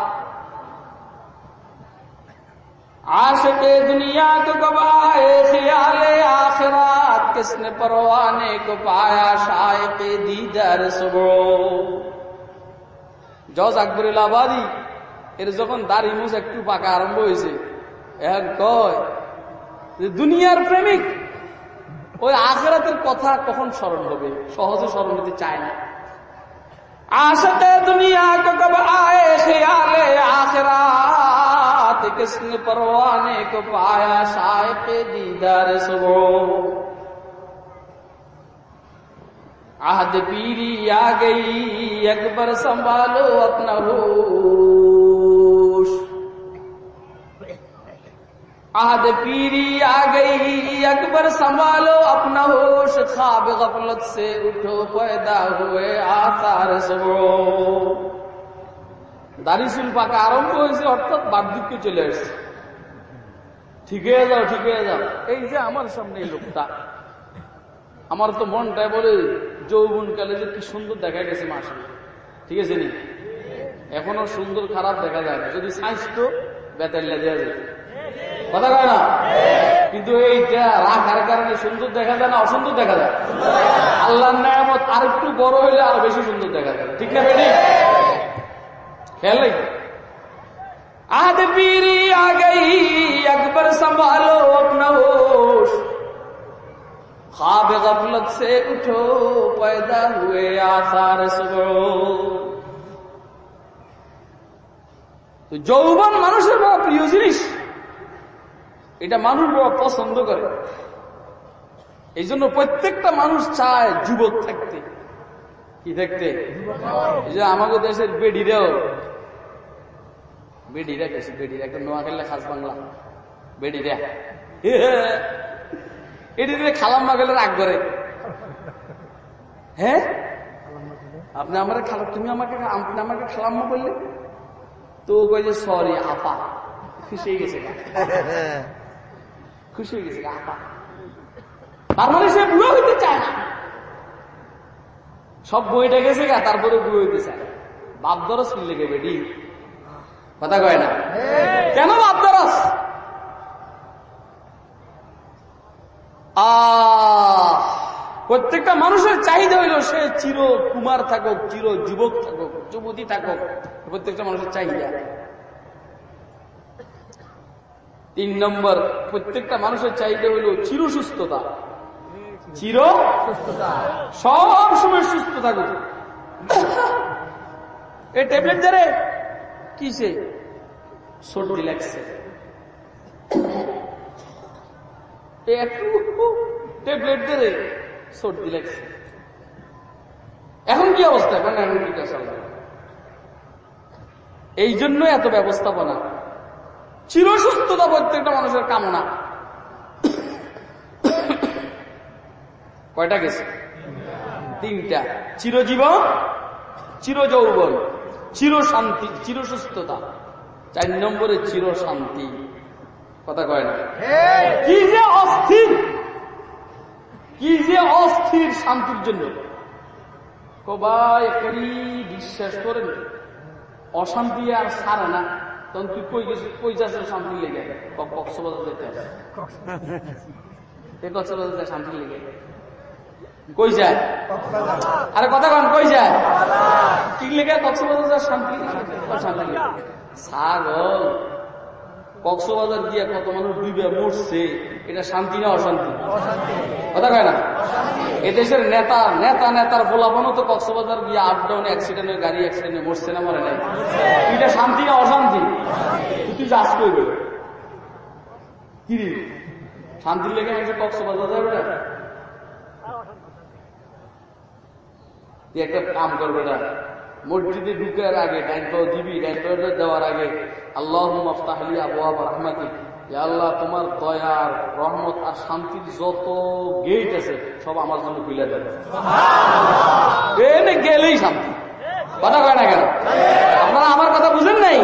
आशिक दुनिया को कब आए ख्याल आखिरात किसने परवाने को पाया शायक दीदार सुबह জজ আকবর ইলাহাবাদী এর যখন দাড়ি মুছ একটু পাকা আরম্ভ হয়েছে এখন কয় যে দুনিয়ার প্রেমিক ওই আখেরাতের কথা কখন স্মরণ হবে সহজে স্মরণ হতে চায় না आशते दुनिया को कब आए ख्याल आखिरात किसने परवाने को पाया शायक दीदार सुबह आहद पीरी आ गई अकबर संभालो अपना होश आहद पीरी आ गई अकबर संभालो अपना होश खाब गफलत से उठो पैदा हुए आसार सबो দাড়ি চুল পাকা আরম্ভ হয়েছে অর্থাৎ বার্ধক্য চলে আসছে ঠিক হয়ে যাও ঠিক হয়ে যাও এই যে আমার সামনে এই লোকটা আমার তো মনটাই বলে যৌবন কালে যে কি সুন্দর দেখা গেছে মাসে ঠিক আছে নি এখনো সুন্দর খারাপ দেখা যায় না যদি সাইজ তো বেতাল্লা দেওয়া যায় কথা কয় না কিন্তু এইটা রাখার কারণে সুন্দর দেখা যায় না অসুন্দর দেখা যায় আল্লাহর নায়ামত আর একটু বড় হইলে আরো বেশি সুন্দর দেখা যায় ঠিক না বেটি খেয়াল রাখবে आध पीरी आ गई अकबर संभालो अपना होश ख्वाब गफलत से उठो पैदा हुए आसार सुबह তো যৌবন মানুষের বড় প্রিয় জিনিস এটা মানুষ বড় পছন্দ করে এই জন্য প্রত্যেকটা মানুষ চায় যুবক থাকতে কি থাকতে এই যে আমাদের দেশের বেডিরাও বেডিরা গেছে বেডিরা একটা নোয়াখালী খাস বাংলা বেডিরা এটিতে খালাম্মা গেলে রাগ করে হ্যাঁ? আপনি আমার খালা তুমি আমাকে আপনি আমাকে খালাম্মা বললে তো কই যে সরি আপা। খুশি হয়ে গেছে খুশি হয়ে গেছে আপা। তার মানে সে বুড়ো হইতে চায় না। সব বইটা গেছে গা তারপরে বুড়ো হইতে চায় বাপ দরস লেগে বেডি কথা কয় না। কেন বাপ দরস আহ। প্রত্যেকটা মানুষের চাহিদা হইল সে চির কুমার থাকুক, চির যুবক থাকুক, যুবতী থাকুক, প্রত্যেকটা মানুষের চাহিদা। তিন নম্বর, প্রত্যেকটা মানুষের চাহিদা হইল চির সুস্থতা। চির সুস্থতা। সব সময় সুস্থ থাকুক। এই ট্যাবলেট যারে? কিসে? সর্দি লাগছে এই একটু ট্যাবলেট সর্দি লাগছে এখন কি অবস্থা? এখন এখন এই জন্য এত ব্যবস্থাপনা। চির চিরসুস্থতা প্রত্যেকটা মানুষের কামনা। কয়টা গেছে? তিনটা। চিরজীবন চির যৌবন চির শান্তি চির সুস্থতা চার নম্বরে চির শান্তি কথা কয় না। কি যে অস্থির! কি যে অস্থির শান্তির জন্য। কবাই করি বিশ্বাস করেন অশান্তি আর সারে না। তখন তুই কই গেছিস? কই যাস শান্তি লেগে? কক্সবাজার যেতে হবে। এই কক্সবাজার যায় শান্তি লেগে। কই যায় আরে কথা কন কই যায় কি লেগে কক্সবাজার যায় শান্তি শান্তি লেগে। ছাগল। কক্সবাজার গিয়ে কত মানুষ ডুবে মরছে এটা শান্তি না অশান্তি? কথা কয় না? এদেশের নেতা নেতা নেতার ফলাফলও তো কক্সবাজার গিয়ে আপ ডাউন অ্যাক্সিডেন্টে গাড়ি অ্যাক্সিডেন্টে মরছে না মরে নাই? এটা শান্তি না অশান্তি? তুই যাস করবে কি শান্তির লেগে মানুষের কক্সবাজার যাবে না? তুই একটা কাম করবে না মসজিদে ঢুকার আগে ডাইন পাও দিবি ডাইন পাও দেওয়ার আগে আল্লাহ মফতাহলি আবু আবার রহমাতি। আল্লাহ তোমার দয়ার রহমত আর শান্তির যত গেট আছে সব আমার জন্য খুলে দেবে গেলেই শান্তি। কথা কয় না কেন? আপনারা আমার কথা বুঝেন নাই?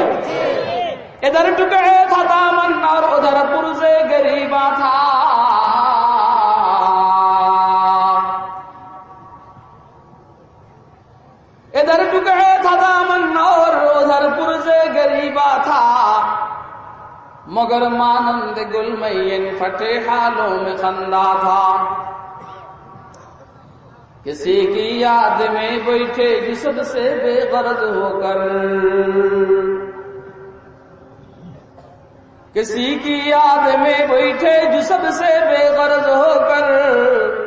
এদের টুকে থাকা মান্নার ওদের পুরুষে গরিবা থা ادھر ٹکڑے تھا دامن اور ادھر پرزے گریبا تھا۔ مگر مانند گل مین پھٹے حالوں میں خندہ تھا۔ کسی کی یاد میں بیٹھے جسد سے بے غرض ہو کر۔ کسی کی یاد میں بیٹھے جسد سے بے غرض ہو کر۔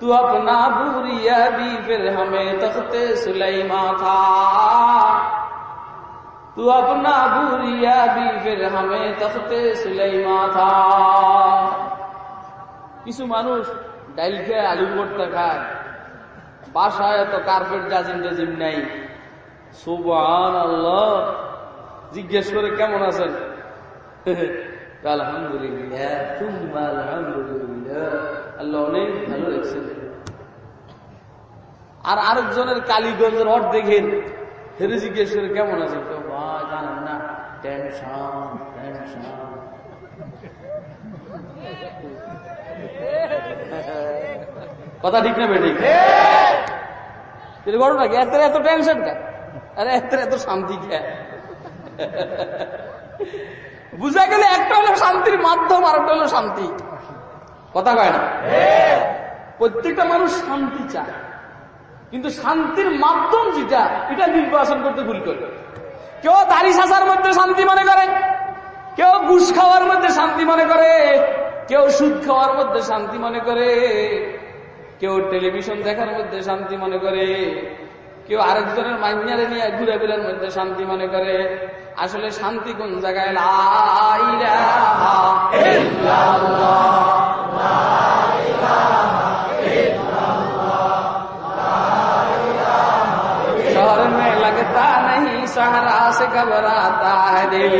तू अपना बूरिया भी फिर हमें तख्ते सुलेमा था तू अपना बूरिया भी फिर हमें तख्ते सुलेमा था কিছু মানুষ ডাইল খেয়ে আলু ভর্তা খায় বাসায় তো কার্পেট জাজিম টাজিম নাই সুবান আল্লাহ জিজ্ঞেস করে কেমন আছেন আলহামদুলিল্লাহ তুম্মা আলহামদুলিল্লাহ আল্লাহ অনেক ভালো রেখেছেন আর আরেকজনের কালীগঞ্জের হট দেখেন, হেরে কেমন আছে? জানেন না টেনশন কথা ঠিক না বেঠিক ঘটনা কি এত এত টেনশন কে আরে, এত এত শান্তি কে? বুঝা গেলে একটা হলো শান্তির মাধ্যম আর একটা হলো শান্তি। কথা কয় না? প্রত্যেকটা মানুষ শান্তি চায়। কিন্তু শান্তির মাধ্যম যেটা এটা নির্বাচন করতে ভুল করে। কেউ দাড়ি সাসার মধ্যে শান্তি মনে করে কেউ ঘুষ খাওয়ার মধ্যে শান্তি মনে করে কেউ সুদ খাওয়ার মধ্যে শান্তি মনে করে কেউ টেলিভিশন দেখার মধ্যে শান্তি মনে করে কেউ আরেকজনের মাইনারে নিয়ে ঘুরে ফিরার মধ্যে শান্তি মনে করে। আসলে শান্তি কোন জায়গায়? شور میں لگتا نہیں سہرا سے گھبراتا ہے دل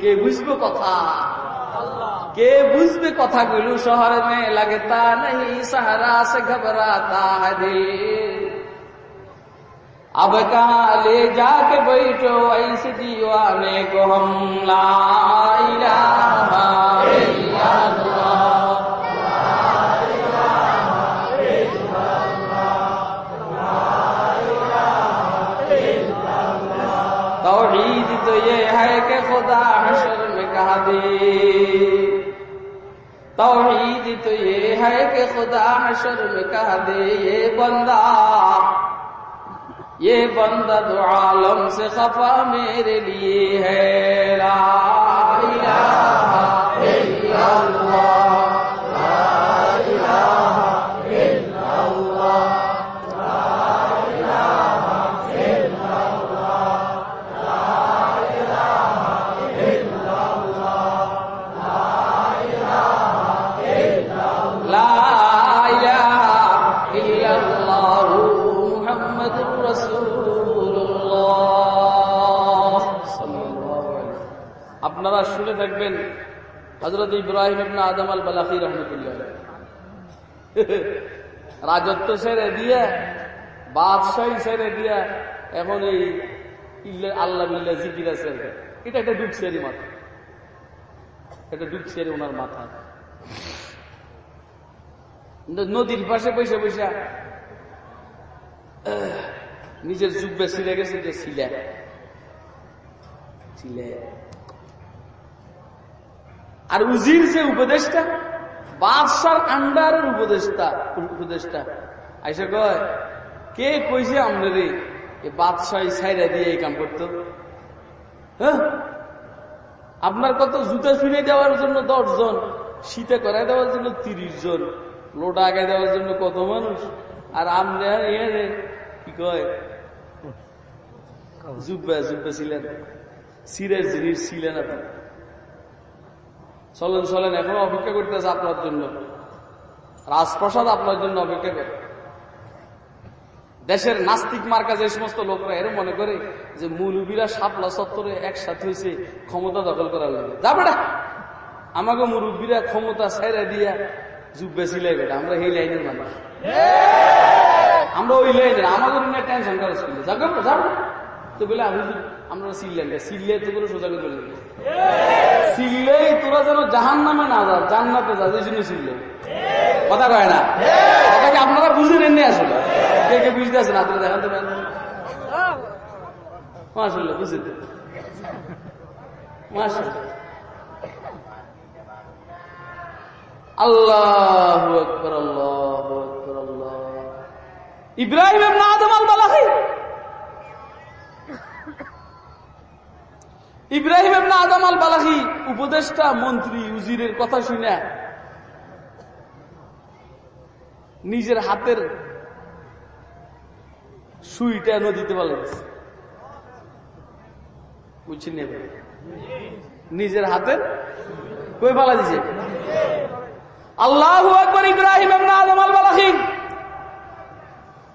کے بجو کتھا کے بوجھ پہلو شہر میں لگتا نہیں سہرا سے گھبراتا ہے دلی اب کہاں لے جا کے بیٹھو ایس دیوانے کو ہم لا الہ توحید تو یہ ہے کہ خدا حشر میں کہا دے۔ توحید تو یہ ہے کہ خدا حشر میں کہا دے، یہ بندہ یہ بندہ دو عالم سے خفا میرے لیے ہے لا الہ الا اللہ۔ হজরত ইব্রাহিম ইবনে আদম আল বালাকি রহমতুল্লাহ রাজত্ব ছেড়ে দিয়ে, বাদশাহী ছেড়ে দিয়ে, এখন এই আল্লাহ জিকির আছে এটা একটা এরই মাথা। এটা এর ওনার মাথা। নদীর পাশে বসে বসে নিজের যুগবে ছিঁড়ে গেছে যে ছিলে। ছিলে। আর উজির যে উপদেশটা বাদশার আন্ডারের উপদেশটা উপদেশটা আইসা কয় কে কইছে আমরা রে এ বাদশাহ ছাইরা দিয়ে এই কাম করতো? হ্যাঁ? আপনার কত জুতা শুনে দেওয়ার জন্য দশ জন শীতে করাই দেওয়ার জন্য তিরিশ জন লোটা আগে দেওয়ার জন্য কত মানুষ? আর আমরা ইয়ে কি কয়? জুব্বা জুব্বা ছিলেন। সিরের জিনিস ছিলেন আপনি। চলেন চলেন, এখনও অপেক্ষা করতেছে আপনার জন্য। রাজপ্রসাদ আপনার জন্য অপেক্ষা করে। দেশের নাস্তিক মার্কা যে সমস্ত লোকরা, এরম মনে করে যে মুলুবিরা সাপলা সত্তরে একসাথে হয়েছে ক্ষমতা দখল করার লাগে। যা বেটা! আমাকে মুরব্বীরা ক্ষমতা ছাইরা দিয়া জুব্বে সিলাই বেটা। আমরা এই লাইনের মানুষ। আমরা ওই লাইনের, আমাদের নিয়ে টেনশন করা যাবে যাবে তো বলে আমি আমরা সিললেন সিললে তো করে সোজা করে চলে যাবে তোরা যেন জাহান নামে না যা জান্নাতে যা এই জন্য কথা কয় না? আপনারা বুঝে নেন আসলে? কে কে বুঝতে আপনারা দেখান তো বুঝে আল্লাহ আকবর আল্লাহ আকবর, আল্লাহ ইব্রাহিম আদম আল বালাহি ইব্রাহিম ইবনে আদম আল বালাহি উপদেষ্টা, মন্ত্রী, উজিরের কথা শুনে নিজের হাতের সুইটা নদীতে বলেন বুঝছেন না এবার? নিজের হাতের কই ফালা দিছে আল্লাহ আকবর ইব্রাহিম আদম আল বালাহি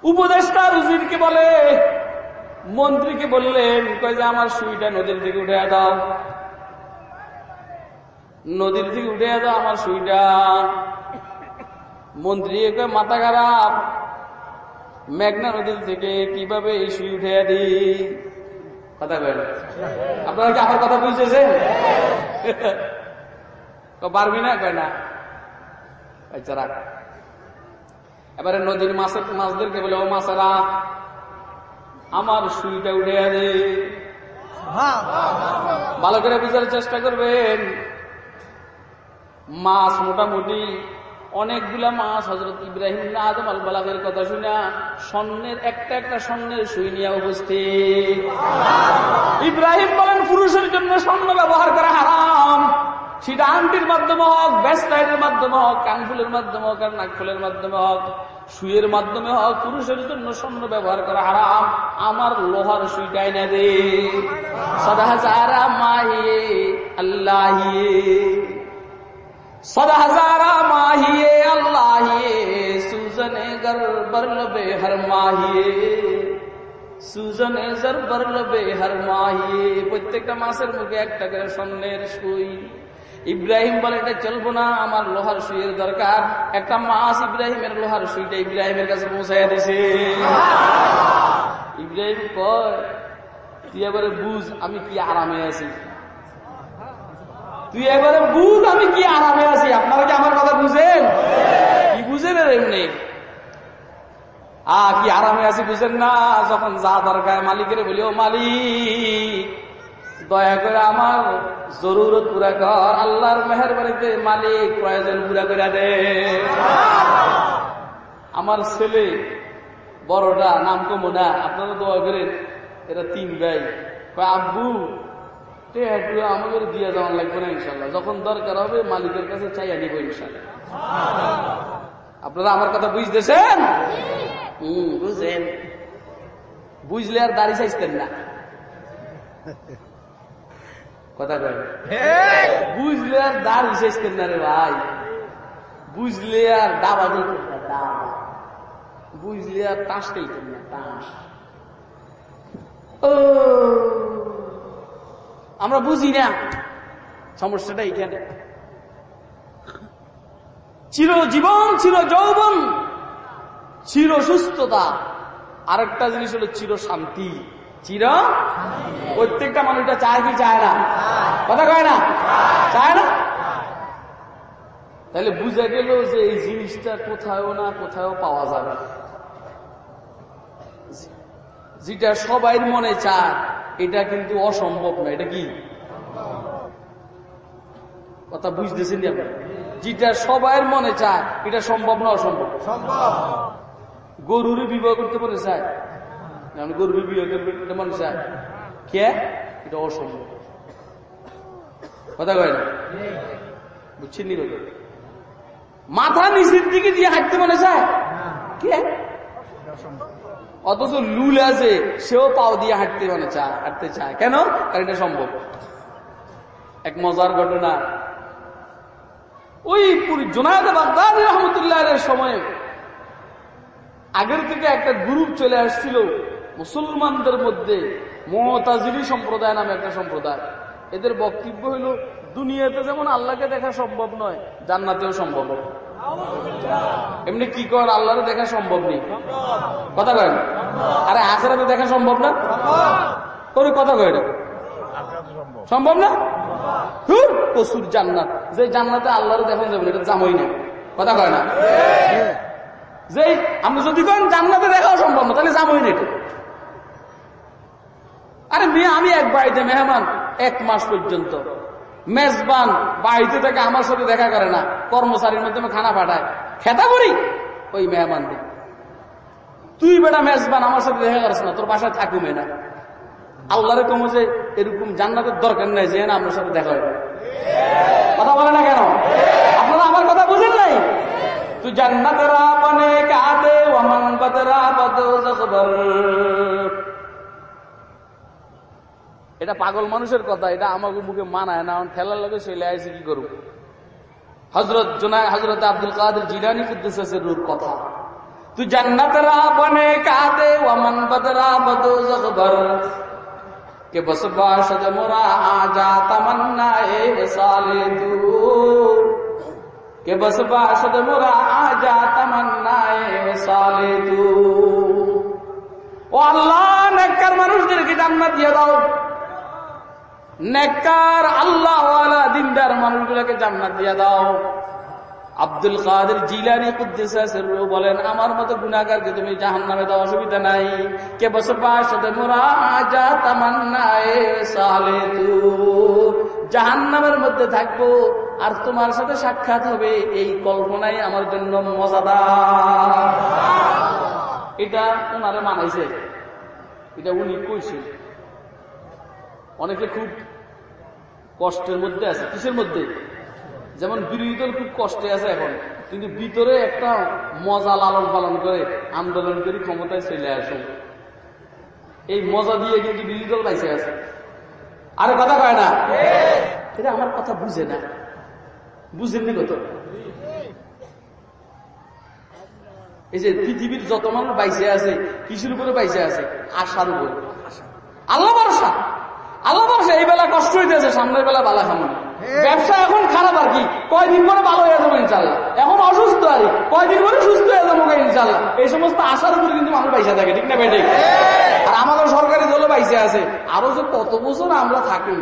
উপদেষ্টা, উজিরকে বলে মন্ত্রীকে বললেন, কয় যে আমার সুইটা নদীর দিকে উঠে দাও। নদীর দিকে উঠে দাও আমার সুইটা। মন্ত্রী কয়, মাথা খারাপ। মেঘনা নদীর থেকে কীভাবে এই সুই উঠে দিই? কথা না। আপনারা কি আমার কথা বুঝতেছেন? পারবি না? কয়, না। আচ্ছা এবারে নদীর মাছের মাছদেরকে বলে, ও মাছেরা আমার সুইটা উঠে দে ভালো করে বুঝার চেষ্টা করবেন। মাছ মোটামুটি অনেকগুলা মাছ হজরত ইব্রাহিম আদম আল বালাগের কথা শুনা স্বর্ণের একটা একটা স্বর্ণের সুই নিয়ে উপস্থিত। ইব্রাহিম বলেন, পুরুষের জন্য স্বর্ণ ব্যবহার করা হারাম। সেটা আংটির মাধ্যমে হোক ব্যাসলাইটের মাধ্যমে হোক কানফুলের মাধ্যমে হোক আর নাকফুলের মাধ্যমে হোক। সুইয়ের মাধ্যমে হওয়া পুরুষের জন্য স্বর্ণ ব্যবহার করা আরাম আমার লোহার সুই না রে। সদা হাজারা মাহিয়ে আল্লাহ। সদা হাজারা মাহিয়ে আল্লাহিয়ে সুজনে গর্বর লবে হর মাহিয়ে সুজনে জর লবে হর মাহিয়ে প্রত্যেকটা মাসের মুখে একটা করে স্বর্ণের সুই। ইব্রাহিম বলে, এটা চলবো না, আমার লোহার সুইয়ের দরকার। একটা মাস ইব্রাহিমের লোহার সুইটা ইব্রাহিমের কাছে পৌঁছাইয়া দিছে। ইব্রাহিম কয়, তুই এবারে বুঝ, আমি কি আরামে আছি? তুই এবারে বুঝ, আমি কি আরামে আছি? আপনারা কি আমার কথা বুঝেন? কি বুঝেন এমনি? আ, কি আরামে আছি বুঝেন না, যখন যা দরকার মালিকের বলি ও মালিক। দয়া করে আমার জরুরত পুরা কর আল্লাহর মেহরবানিতে মালিক প্রয়োজন পুরা করে দে। আমার ছেলে বড়টা নাম কমো না আপনারা দোয়া করেন এরা তিন ভাই। আব্বু টেহাটু আমাদের দিয়ে যাওয়ার লাগবে না ইনশাল্লাহ যখন দরকার হবে মালিকের কাছে চাইয়া নিব ইনশাল্লাহ আপনারা আমার কথা বুঝতেছেন? হম বুঝলে আর দাড়ি চাইছেন না। কথা কয়। বুঝলে আর দাড়ি চাইতেন না রে ভাই। বুঝলে আর দাবা বুঝলে আর তাস খেলতেন আমরা বুঝি না। সমস্যাটা এইখানে। চির জীবন চির যৌবন চির সুস্থতা আরেকটা জিনিস হলো চির শান্তি চির প্রত্যেকটা মানুষটা চায় কি চায় না? কথা কয় না? চায় না? তাহলে বুঝা গেল যে এই জিনিসটা কোথাও না কোথাও পাওয়া যাবে। যেটা সবাই মনে চায় এটা কিন্তু অসম্ভব না। এটা কি? কথা বুঝতেছেন যেটা সবাই মনে চায় এটা সম্ভব না অসম্ভব? গরুর বিবাহ করতে পারে চায় যেমন গরুর বিবাহ করতে মনে চায় কে? এটা অসম্ভব। কথা কয় নি? মাথা নিচের দিকে দিয়ে হাঁটতে মনে চায় কে? অথচ লুল আছে, সেও পাও দিয়ে হাঁটতে মানে চায় হাঁটতে চায়। কেন? কারণ এটা সম্ভব। এক মজার ঘটনা। ওই পুরী জোনায়দ বাগদাদ রহমতুল্লাহ সময়ে আগের থেকে একটা গ্রুপ চলে আসছিল। মুসলমানদের মধ্যে মহতাজিরি সম্প্রদায় নামে একটা সম্প্রদায়। এদের বক্তব্য হইল, দুনিয়াতে যেমন আল্লাহকে দেখা সম্ভব নয়, জান্নাতেও সম্ভব এমনি কি কর, আল্লাহরে দেখা সম্ভব নেই। কথা কয় না? আরে আখেরাতে দেখা সম্ভব না? তোর কথা কয় না? সম্ভব না? প্রচুর জান্নাত। যে জান্নাতে আল্লাহরে দেখুন যাবেন এটা জামই না। কথা কয় না? যে আমি যদি কেন জান্নাতে দেখাও সম্ভব না, তাহলে জামই না এটা। আরে মেয়ে, আমি এক বাড়িতে মেহমান, এক মাস পর্যন্ত। মেজবান বাড়িতে থেকে আমার সাথে দেখা করে না, কর্মচারীর মাধ্যমে খানা পাঠায়। খেতা করি? ওই মেহমান দিয়ে তুই বেটা মেজবান, আমার সাথে দেখা করিস না, তোর বাসায় থাকুমে না। আল্লাহরে কমো যে এরকম জান্নাতের দরকার নাই, যে না আপনার সাথে দেখা হয় কথা বলে না কেন? আপনারা আমার কথা বুঝেন নাই? তুই জান্নাতের কাদে, ওমান বদরা এটা পাগল মানুষের কথা, এটা আমাকে মুখে মানায় না ঠেলার লাগে সেলে আইসি কি করব হজরত জোনায় হজরত আব্দুল কাদের জিরানি কুদ্দুসের রূপ কথা। তুই জান্নাত রা বনে কাদে, ওয়ামান বদরা বদোজখ ভর। কে বস বাসদ মোরা আজা তমন্না, এ সালে দু কে বস বাসদ মোরা আজা তমন্না, এ সালে দু ও আল্লাহ, নেককার মানুষদেরকে জান্নাত দিয়ে দাও। নেককার আল্লাহ দিনদার মানুষগুলোকে জান্নাত দিয়ে দাও। আব্দুল কাদের জিলানি কুদ্দিসের বলেন, আমার মতো গুনাগারকে তুমি জাহান নামে দাও, অসুবিধা নাই। কে বছর পাশে মোরা আজা তামান্নায় সালে তু জাহান নামের মধ্যে থাকব আর তোমার সাথে সাক্ষাৎ হবে, এই কল্পনাই আমার জন্য মজাদার। এটা ওনারে মানাইছে। এটা উনি কইছে। অনেকে খুব কষ্টের মধ্যে আছে। কিসের মধ্যে? যেমন বিরোধী দল খুব কষ্টে আছে এখন। কিন্তু ভিতরে একটা মজা লালন পালন করে, আন্দোলন করে ক্ষমতায় চলে আসে এই মজা দিয়ে কিন্তু বিরোধী দল পাইছে আছে। আরে কথা কয় না? এটা আমার কথা বুঝে না। বুঝেননি কত? এই যে পৃথিবীর যত মানুষ বাইসে আছে, কিসের উপরে বাইসে আছে? আশার উপরে। আল্লাহ ভরসা। আল্লাহ ভরসা এই বেলা কষ্ট হইতেছে সামনের বেলা বালা খামন ব্যবসা এখন খারাপ আর কি। কয়দিন পরে ভালো হয়ে যাব ইনশাল্লাহ এখন অসুস্থ আর কয়দিন পরে সুস্থ হয়ে যাব ইনশাল্লাহ এই সমস্ত আশার উপরে কিন্তু মানুষ বাইসা থাকে ঠিক না বেটে আর আমাদের সরকারি দলও বাইসে আছে। আরও যে কত বছর আমরা থাকি।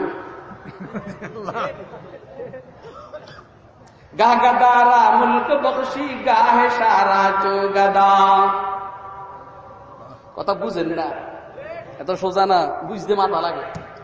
গা গাদারা মুলক বকশি গাহে সারা চো গাদা কথা বুঝেন না? এত সোজা না? বুঝতে মাথা লাগে।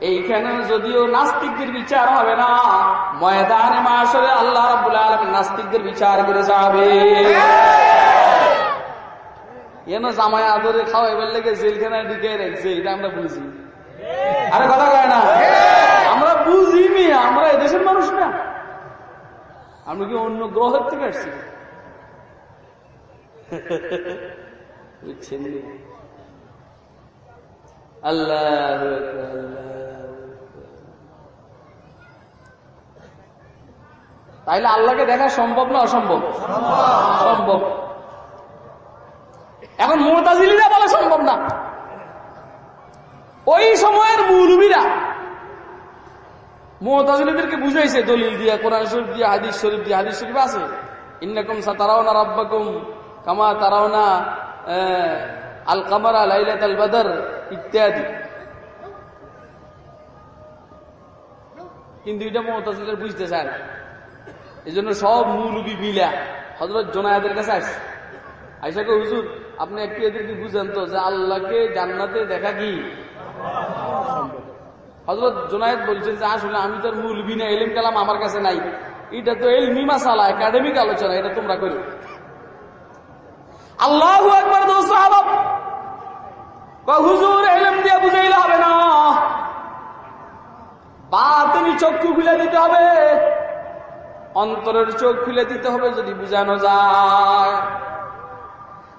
এইখানে যদিও নাস্তিকদের বিচার হবে না, ময়দানে মাসরে আল্লাহ রাবুল আলম নাস্তিকদের বিচার করে যাবে। এন জামাই আদরে খাওয়াইবার লেগে জেলখানায় ঢুকে রেখেছে, এটা আমরা বুঝি। আরে কথা কয় না? আমরা বুঝি নি, আমরা এদেশের মানুষ না। আমরা কি অন্য গ্রহের থেকে আসছি? বুঝছেন আল্লাহ তাইলে আল্লাহকে দেখা সম্ভব না অসম্ভব? সম্ভব। এখন মোতাজিলিরা বলা সম্ভব না। ওই সময়ের মৌলবীরা মোতাজিলিদেরকে বুঝাইছে দলিল দিয়া, কোরআন শরীফ দিয়া, হাদিস শরীফ দিয়া, হাদিস শরীফ আছে। ইন্নাকুম সাতারাও না রাব্বাকুম কামা তারাও না আল কামারা লাইলাত আল বাদর। ইত্যাদি। কিন্তু এটা মোতাজিলের বুঝতে চায় না। এই জন্য সব মৌলবী মিলা হজরত জোনায়াদের কাছে আসছে। আইসাকে হুজুর, আপনি একটু এদেরকে বুঝেন তো যে আল্লাহকে জান্নাতে দেখা কি? হজরত জোনায়েদ বলছেন যে, আসলে আমি তোর মূলবি না, এলিম কালাম আমার কাছে নাই। এটা তো এলমি মাসালা, একাডেমিক আলোচনা, এটা তোমরা করো। আল্লাহ একবার আলম হুজুর এলম দিয়ে বুঝাইলে হবে না। বাতিনি চক্ষু খুলে দিতে হবে। অন্তরের চোখ খুলে দিতে হবে যদি বুঝানো যায়।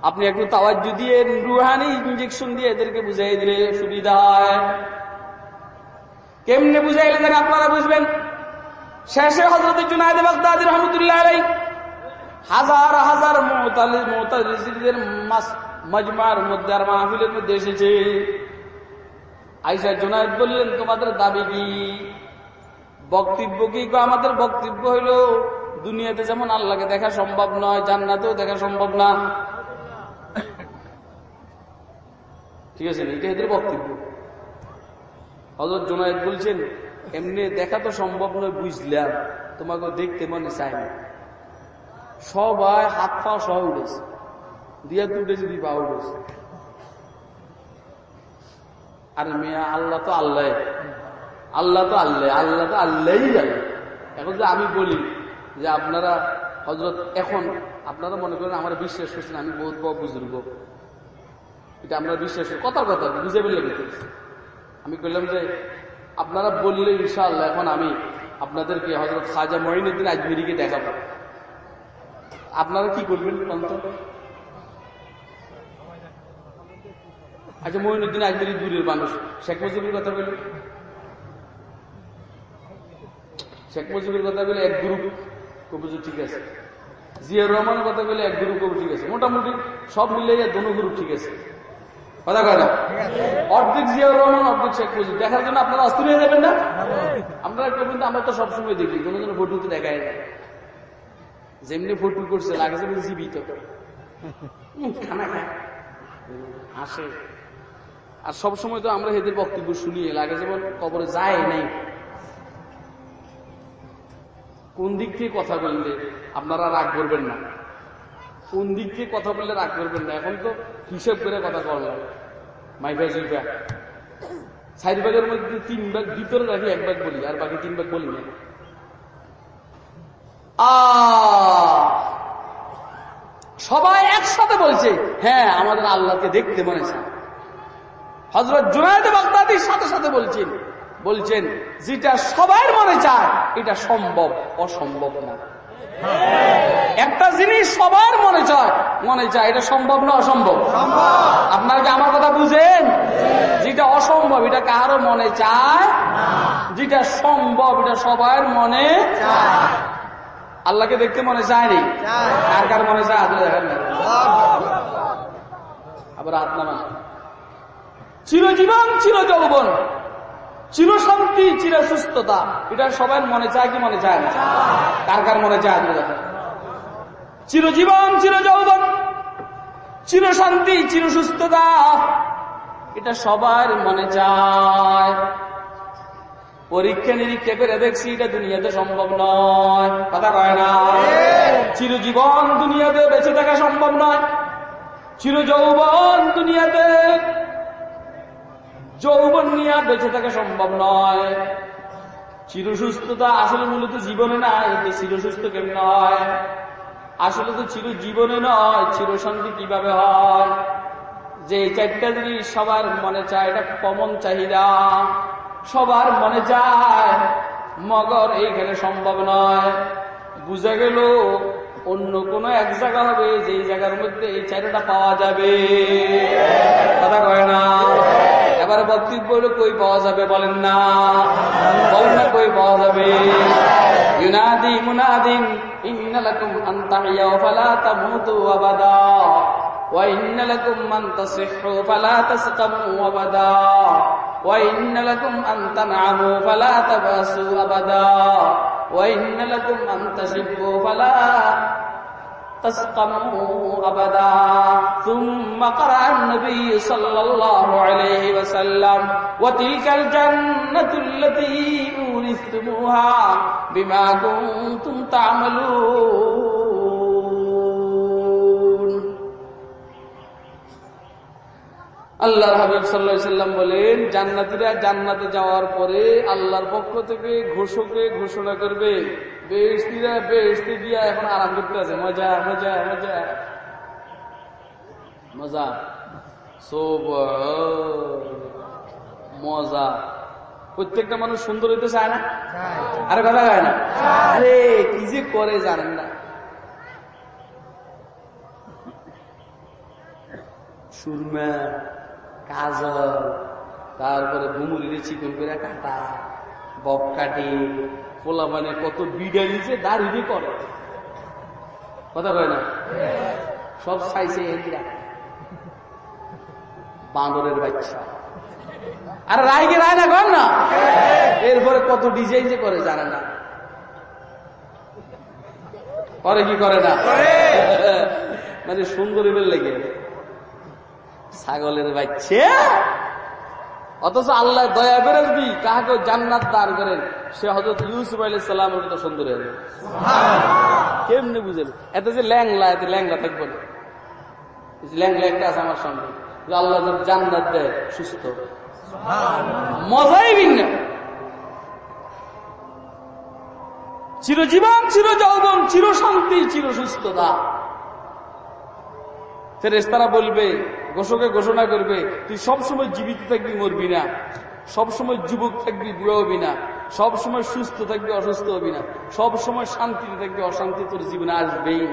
আপনি একটু তাওয়াজ্জু দিয়ে রুহানি ইঞ্জেকশন দিয়ে এদেরকে বুঝাই দিলে সুবিধা হয়। কেমনে বুঝাইলে যেন আপনারা বুঝবেন? শেষে হজরত জুনায়দ বাগদাদি রহমতুল্লাহ হাজার হাজার মোতালিজ মোতালিজদের মজমার মধ্যে আর মাহফিলের মধ্যে এসেছে। আইসা জুনায়দ বললেন, তোমাদের দাবি কি? বক্তব্য কি? আমাদের বক্তব্য হইল, দুনিয়াতে যেমন আল্লাহকে দেখা সম্ভব নয়, জান্নাতেও দেখা সম্ভব না। ঠিক আছে এটা এদের বক্তব্য। হজরত জোনায়দ বলছেন, এমনি দেখা তো সম্ভব নয়, বুঝলাম। তোমাকে দেখতে মনে চাই না। সবাই হাত পা সহ উঠেছে। দিয়া তো উঠেছে দুই পা উঠেছে আর মেয়া, আল্লাহ তো আল্লাহ। আল্লাহ তো আল্লাহ আল্লাহ তো আল্লাহই জানে। এখন যে আমি বলি যে আপনারা হজরত এখন, আপনারা মনে করেন আমার বিশ্বাস করছেন আমি বহুত বড় বুজুর্গ। এটা আমরা বিশ্বাস করি। কথার কথা, বুঝে বললে আমি বললাম যে আপনারা বললে ইনশাআল্লাহ এখন আমি আপনাদেরকে হজরত খাজা মহিনুদ্দিন আজমিরিকে দেখাবো। আপনারা কি করবেন অন্তত আচ্ছা মহিনুদ্দিন আজমিরি দূরের মানুষ। শেখ মুজিবের কথা বললেন শেখ মুজিবের কথা বলে এক গ্রুপ কবুজু ঠিক আছে। জিয়াউর রহমানের কথা বলে এক গ্রুপ কবু ঠিক আছে। মোটামুটি সব মিলে দোনো গ্রুপ ঠিক আছে। কথা রহমান শেখ দেখার জন্য আপনারা হয়ে যাবেন না? আপনারা কিন্তু আমরা তো সবসময় যেমনি করছে আর সবসময় তো আমরা এদের বক্তব্য শুনি লাগে যেমন কবরে যায় নাই। কোন দিক থেকে কথা বললে আপনারা রাগ করবেন না? কোন দিক থেকে কথা বললে রাগ করবেন না? এখন তো হিসেব করে কথা করলাম মাইফা সুইফা সাইড ভাগের মধ্যে তিন ভাগ, ভিতরে রাখি, এক ভাগ বলি, আর বাকি তিন ভাগ বলি না। সবাই একসাথে বলছে হ্যাঁ আমাদের আল্লাহকে দেখতে মনে চায়। হজরত জুনায়দ বাগদাদির সাথে সাথে বলছেন বলছেন যেটা সবার মনে চায় এটা সম্ভব অসম্ভব না। একটা জিনিস সবার মনে চায় মনে চায় এটা সম্ভব না অসম্ভব? আপনারা কি আমার কথা বুঝেন? যেটা অসম্ভব এটা কারও মনে চায়? যেটা সম্ভব এটা সবার মনে আল্লাহকে দেখতে মনে চায়নি কার কার মনে চায়? হাত দেখেন না। আবার হাত চিরজীবন চির যৌবন চির শান্তি চির সুস্থতা এটা সবার মনে চায় কি মনে চায় না? কার কার মনে চায় চিরজীবন চির যৌবন চির শান্তি চির সুস্থতা এটা সবার মনে চায় পরীক্ষা নিরীক্ষা করে দেখছি এটা দুনিয়াতে সম্ভব নয়। কথা কয় না? চিরজীবন দুনিয়াতে বেঁচে থাকা সম্ভব নয়। চির যৌবন দুনিয়াতে যৌবন নিয়ে বেঁচে থাকা সম্ভব নয়। চির সুস্থতা আসলে মূলত জীবনে না এতে চির সুস্থ কেমন হয়? আসলে তো চির জীবনে নয় চির শান্তি কীভাবে হয়? যে চারটা জিনিস সবার মনে চায়, এটা কমন চাহিদা। সবার মনে চায়, মগর এইখানে সম্ভব নয়। বুঝা গেল, অন্য কোনো এক জায়গা হবে যেই জায়গার মধ্যে এই চারটা পাওয়া যাবে। কথা কয় না? এবার বক্তব্য হলো কই পাওয়া যাবে বলেন না বলেন না কই পাওয়া যাবে ইউনাদি মুনাদিন ইন্না লাকুম আন তাহিয়াও ফালা তামুতু আবাদা وإن لكم أن تصحوا فلا تسقموا أبدا وإن لكم أن تنعموا فلا تبأسوا أبدا وإن لكم أن تشبوا فلا تسقموا أبدا ثم قرأ النبي صلى الله عليه وسلم وتلك الجنة التي أورثتموها بما كنتم تعملون আল্লাহ হাবিব সাল্লাহ সাল্লাম বলেন জান্নাতিরা জান্নাতে যাওয়ার পরে আল্লাহর পক্ষ থেকে ঘোষকে ঘোষণা করবে দিয়া এখন আরাম করতে আছে। মজা মজা মজা। মজা। সব। মজা। প্রত্যেকটা মানুষ সুন্দর হইতে চায় না? আরে কথা গায় না? আরে কি যে করে জানেন না। সুরমা কাজল তারপরে বুমুরিরে চিকন করে কাটা বব কাটি পোলা মানে কত বিডা নিচে দাঁড়িয়ে করে কথা কয় না? সব চাইছে এদিরা বাঁদরের বাচ্চা। আর রায় কি রায় না কর না? এরপরে কত ডিজাইন যে করে জানে না। করে কি করে না? মানে সুন্দরী লেগে। ছাগলের বাচ্চা। অথচ আল্লাহ দয়া যদি কাহাকে জান্নাত দান করেন? সে হজরত ইউসুফ আলী সাল্লামের মতো সুন্দর হয়ে যাবে কেমনি বুঝেন? এত যে ল্যাংলা এত ল্যাংলা থাকব না। ল্যাংলা একটা আছে আমার সঙ্গে। আল্লাহ জান্নাত দেয় সুস্থ। মজাই ভিন্ন। চিরজীবন চির যৌবন চির শান্তি চির সুস্থতা ফেরেস্তারা বলবে ঘোষকে ঘোষণা করবে, তুই সবসময় জীবিত থাকবি, মরবি না। সবসময় যুবক থাকবি, বুড়ো হবি না। সবসময় সুস্থ থাকবি, অসুস্থ হবি না। সবসময় শান্তিতে থাকবি, অশান্তি তোর জীবনে আসবেই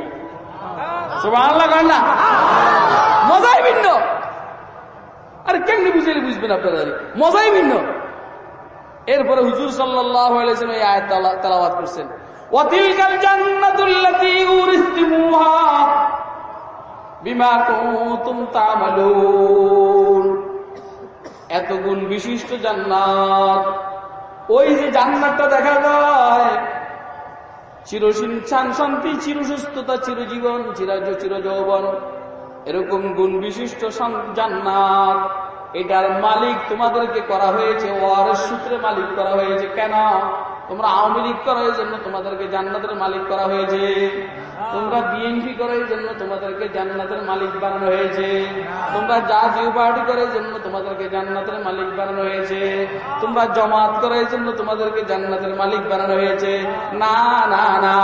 না। মজাই ভিন্ন। আরে কেমনি আপনারা মজাই ভিন্ন। এরপরে হুজুর সাল্লাহ আয়াত করছেন। বিমা কুনতুম তা'মালুন। এত গুণ বিশিষ্ট জান্নাত। ওই যে জান্নাতটা দেখা যায়। চিরসিনসান শান্তি চির সুস্থতা চিরজীবন, চিরাজ চির যৌবন এরকম গুণ বিশিষ্ট জান্নাত। এটার মালিক তোমাদেরকে করা হয়েছে, ওয়ারের সূত্রে মালিক করা হয়েছে। কেন? তোমরা আওয়ামী লীগ করা, এই জন্য তোমাদেরকে জান্নাতের মালিক করা হয়েছে। তোমরা বিএনপি করে, এই জন্য তোমাদেরকে জান্নাতের মালিক বানানো হয়েছে। তোমরা জাতীয় পার্টি করে জন্য তোমাদেরকে জান্নাতের মালিক বানানো হয়েছে। তোমরা জমাত করে জন্য তোমাদেরকে জান্নাতের মালিক বানানো হয়েছে। না না না,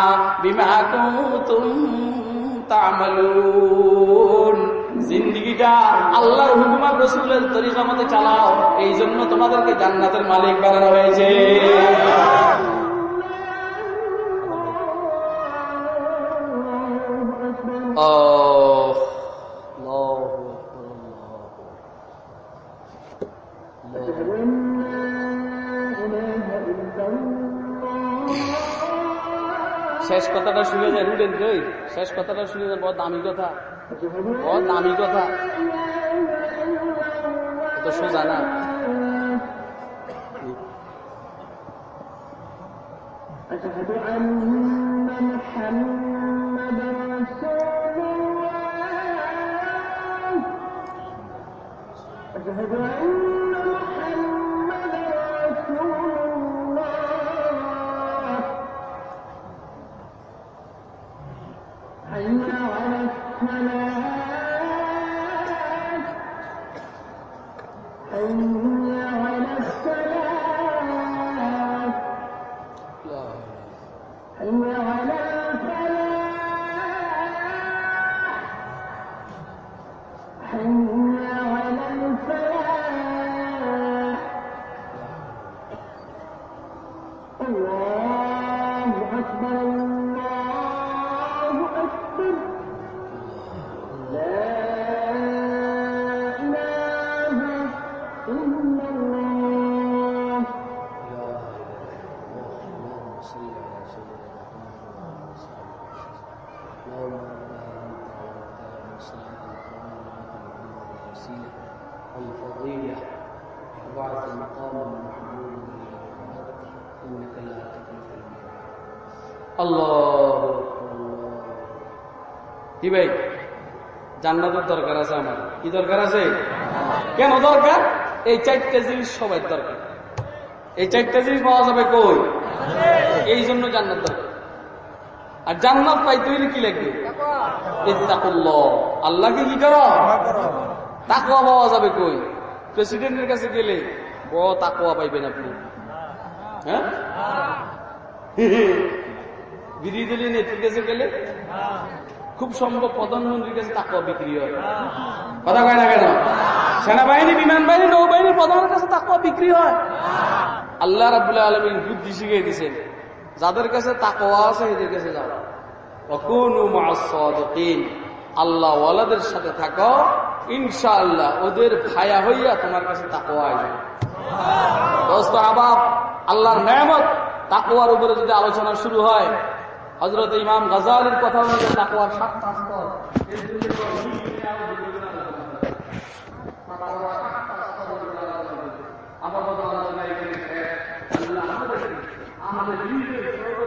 বিমা কুতুম তামালুন। জিন্দিগিটা আল্লাহর হুকুমা রসুলের তরিকা মতে চালাও এই জন্য তোমাদেরকে জান্নাতের মালিক বানানো হয়েছে। আহ, শেষ কথাটা শুনে যায় রুডেন কই শেষ কথাটা শুনে যায় বড় দামি কথা বড় দামি কথা এ তো সোজা না أشهد أن محمد رسول الله أشهد أن حين على الفجر কি ভাই? জান্নাতের দরকার আছে আমার কি দরকার আছে? কেন দরকার? এই চারটা জিনিস সবাই দরকার। এই চারটা জিনিস পাওয়া যাবে কই? এই জন্য জান্নাত দরকার। আর জান্নাত পাই হইলে কি লাগবে? আল্লাহকে কি করো? তাকওয়া পাওয়া যাবে কই? প্রেসিডেন্টের কাছে গেলে বড় তাকওয়া পাইবেন আপনি। হ্যাঁ? বিরোধী দলীয় নেত্রীর কাছে গেলে? খুব সম্ভব প্রধানমন্ত্রীর কাছে তাকওয়া বিক্রি হয় কথা কয় না কেন? সেনাবাহিনী, বিমান বাহিনী নৌবাহিনীর প্রধানের কাছে তাকওয়া বিক্রি হয়। আল্লাহ রাবুল্লাহ আলমিন বুদ্ধি শিখিয়ে দিছেন, যাদের কাছে তাকওয়া আছে এদের কাছে যাও। আল্লাহ ওয়ালাদের সাথে থাকো, ইনশাআল্লাহ ওদের ভায়া হইয়া তোমার কাছে তাকওয়া আবাব, আল্লাহর নেয়ামত তাকওয়ার উপরে যদি আলোচনা শুরু হয় হজরত ইমাম গাজালের কথা অনুযায়ী তাকুয়ার সাতটা স্তর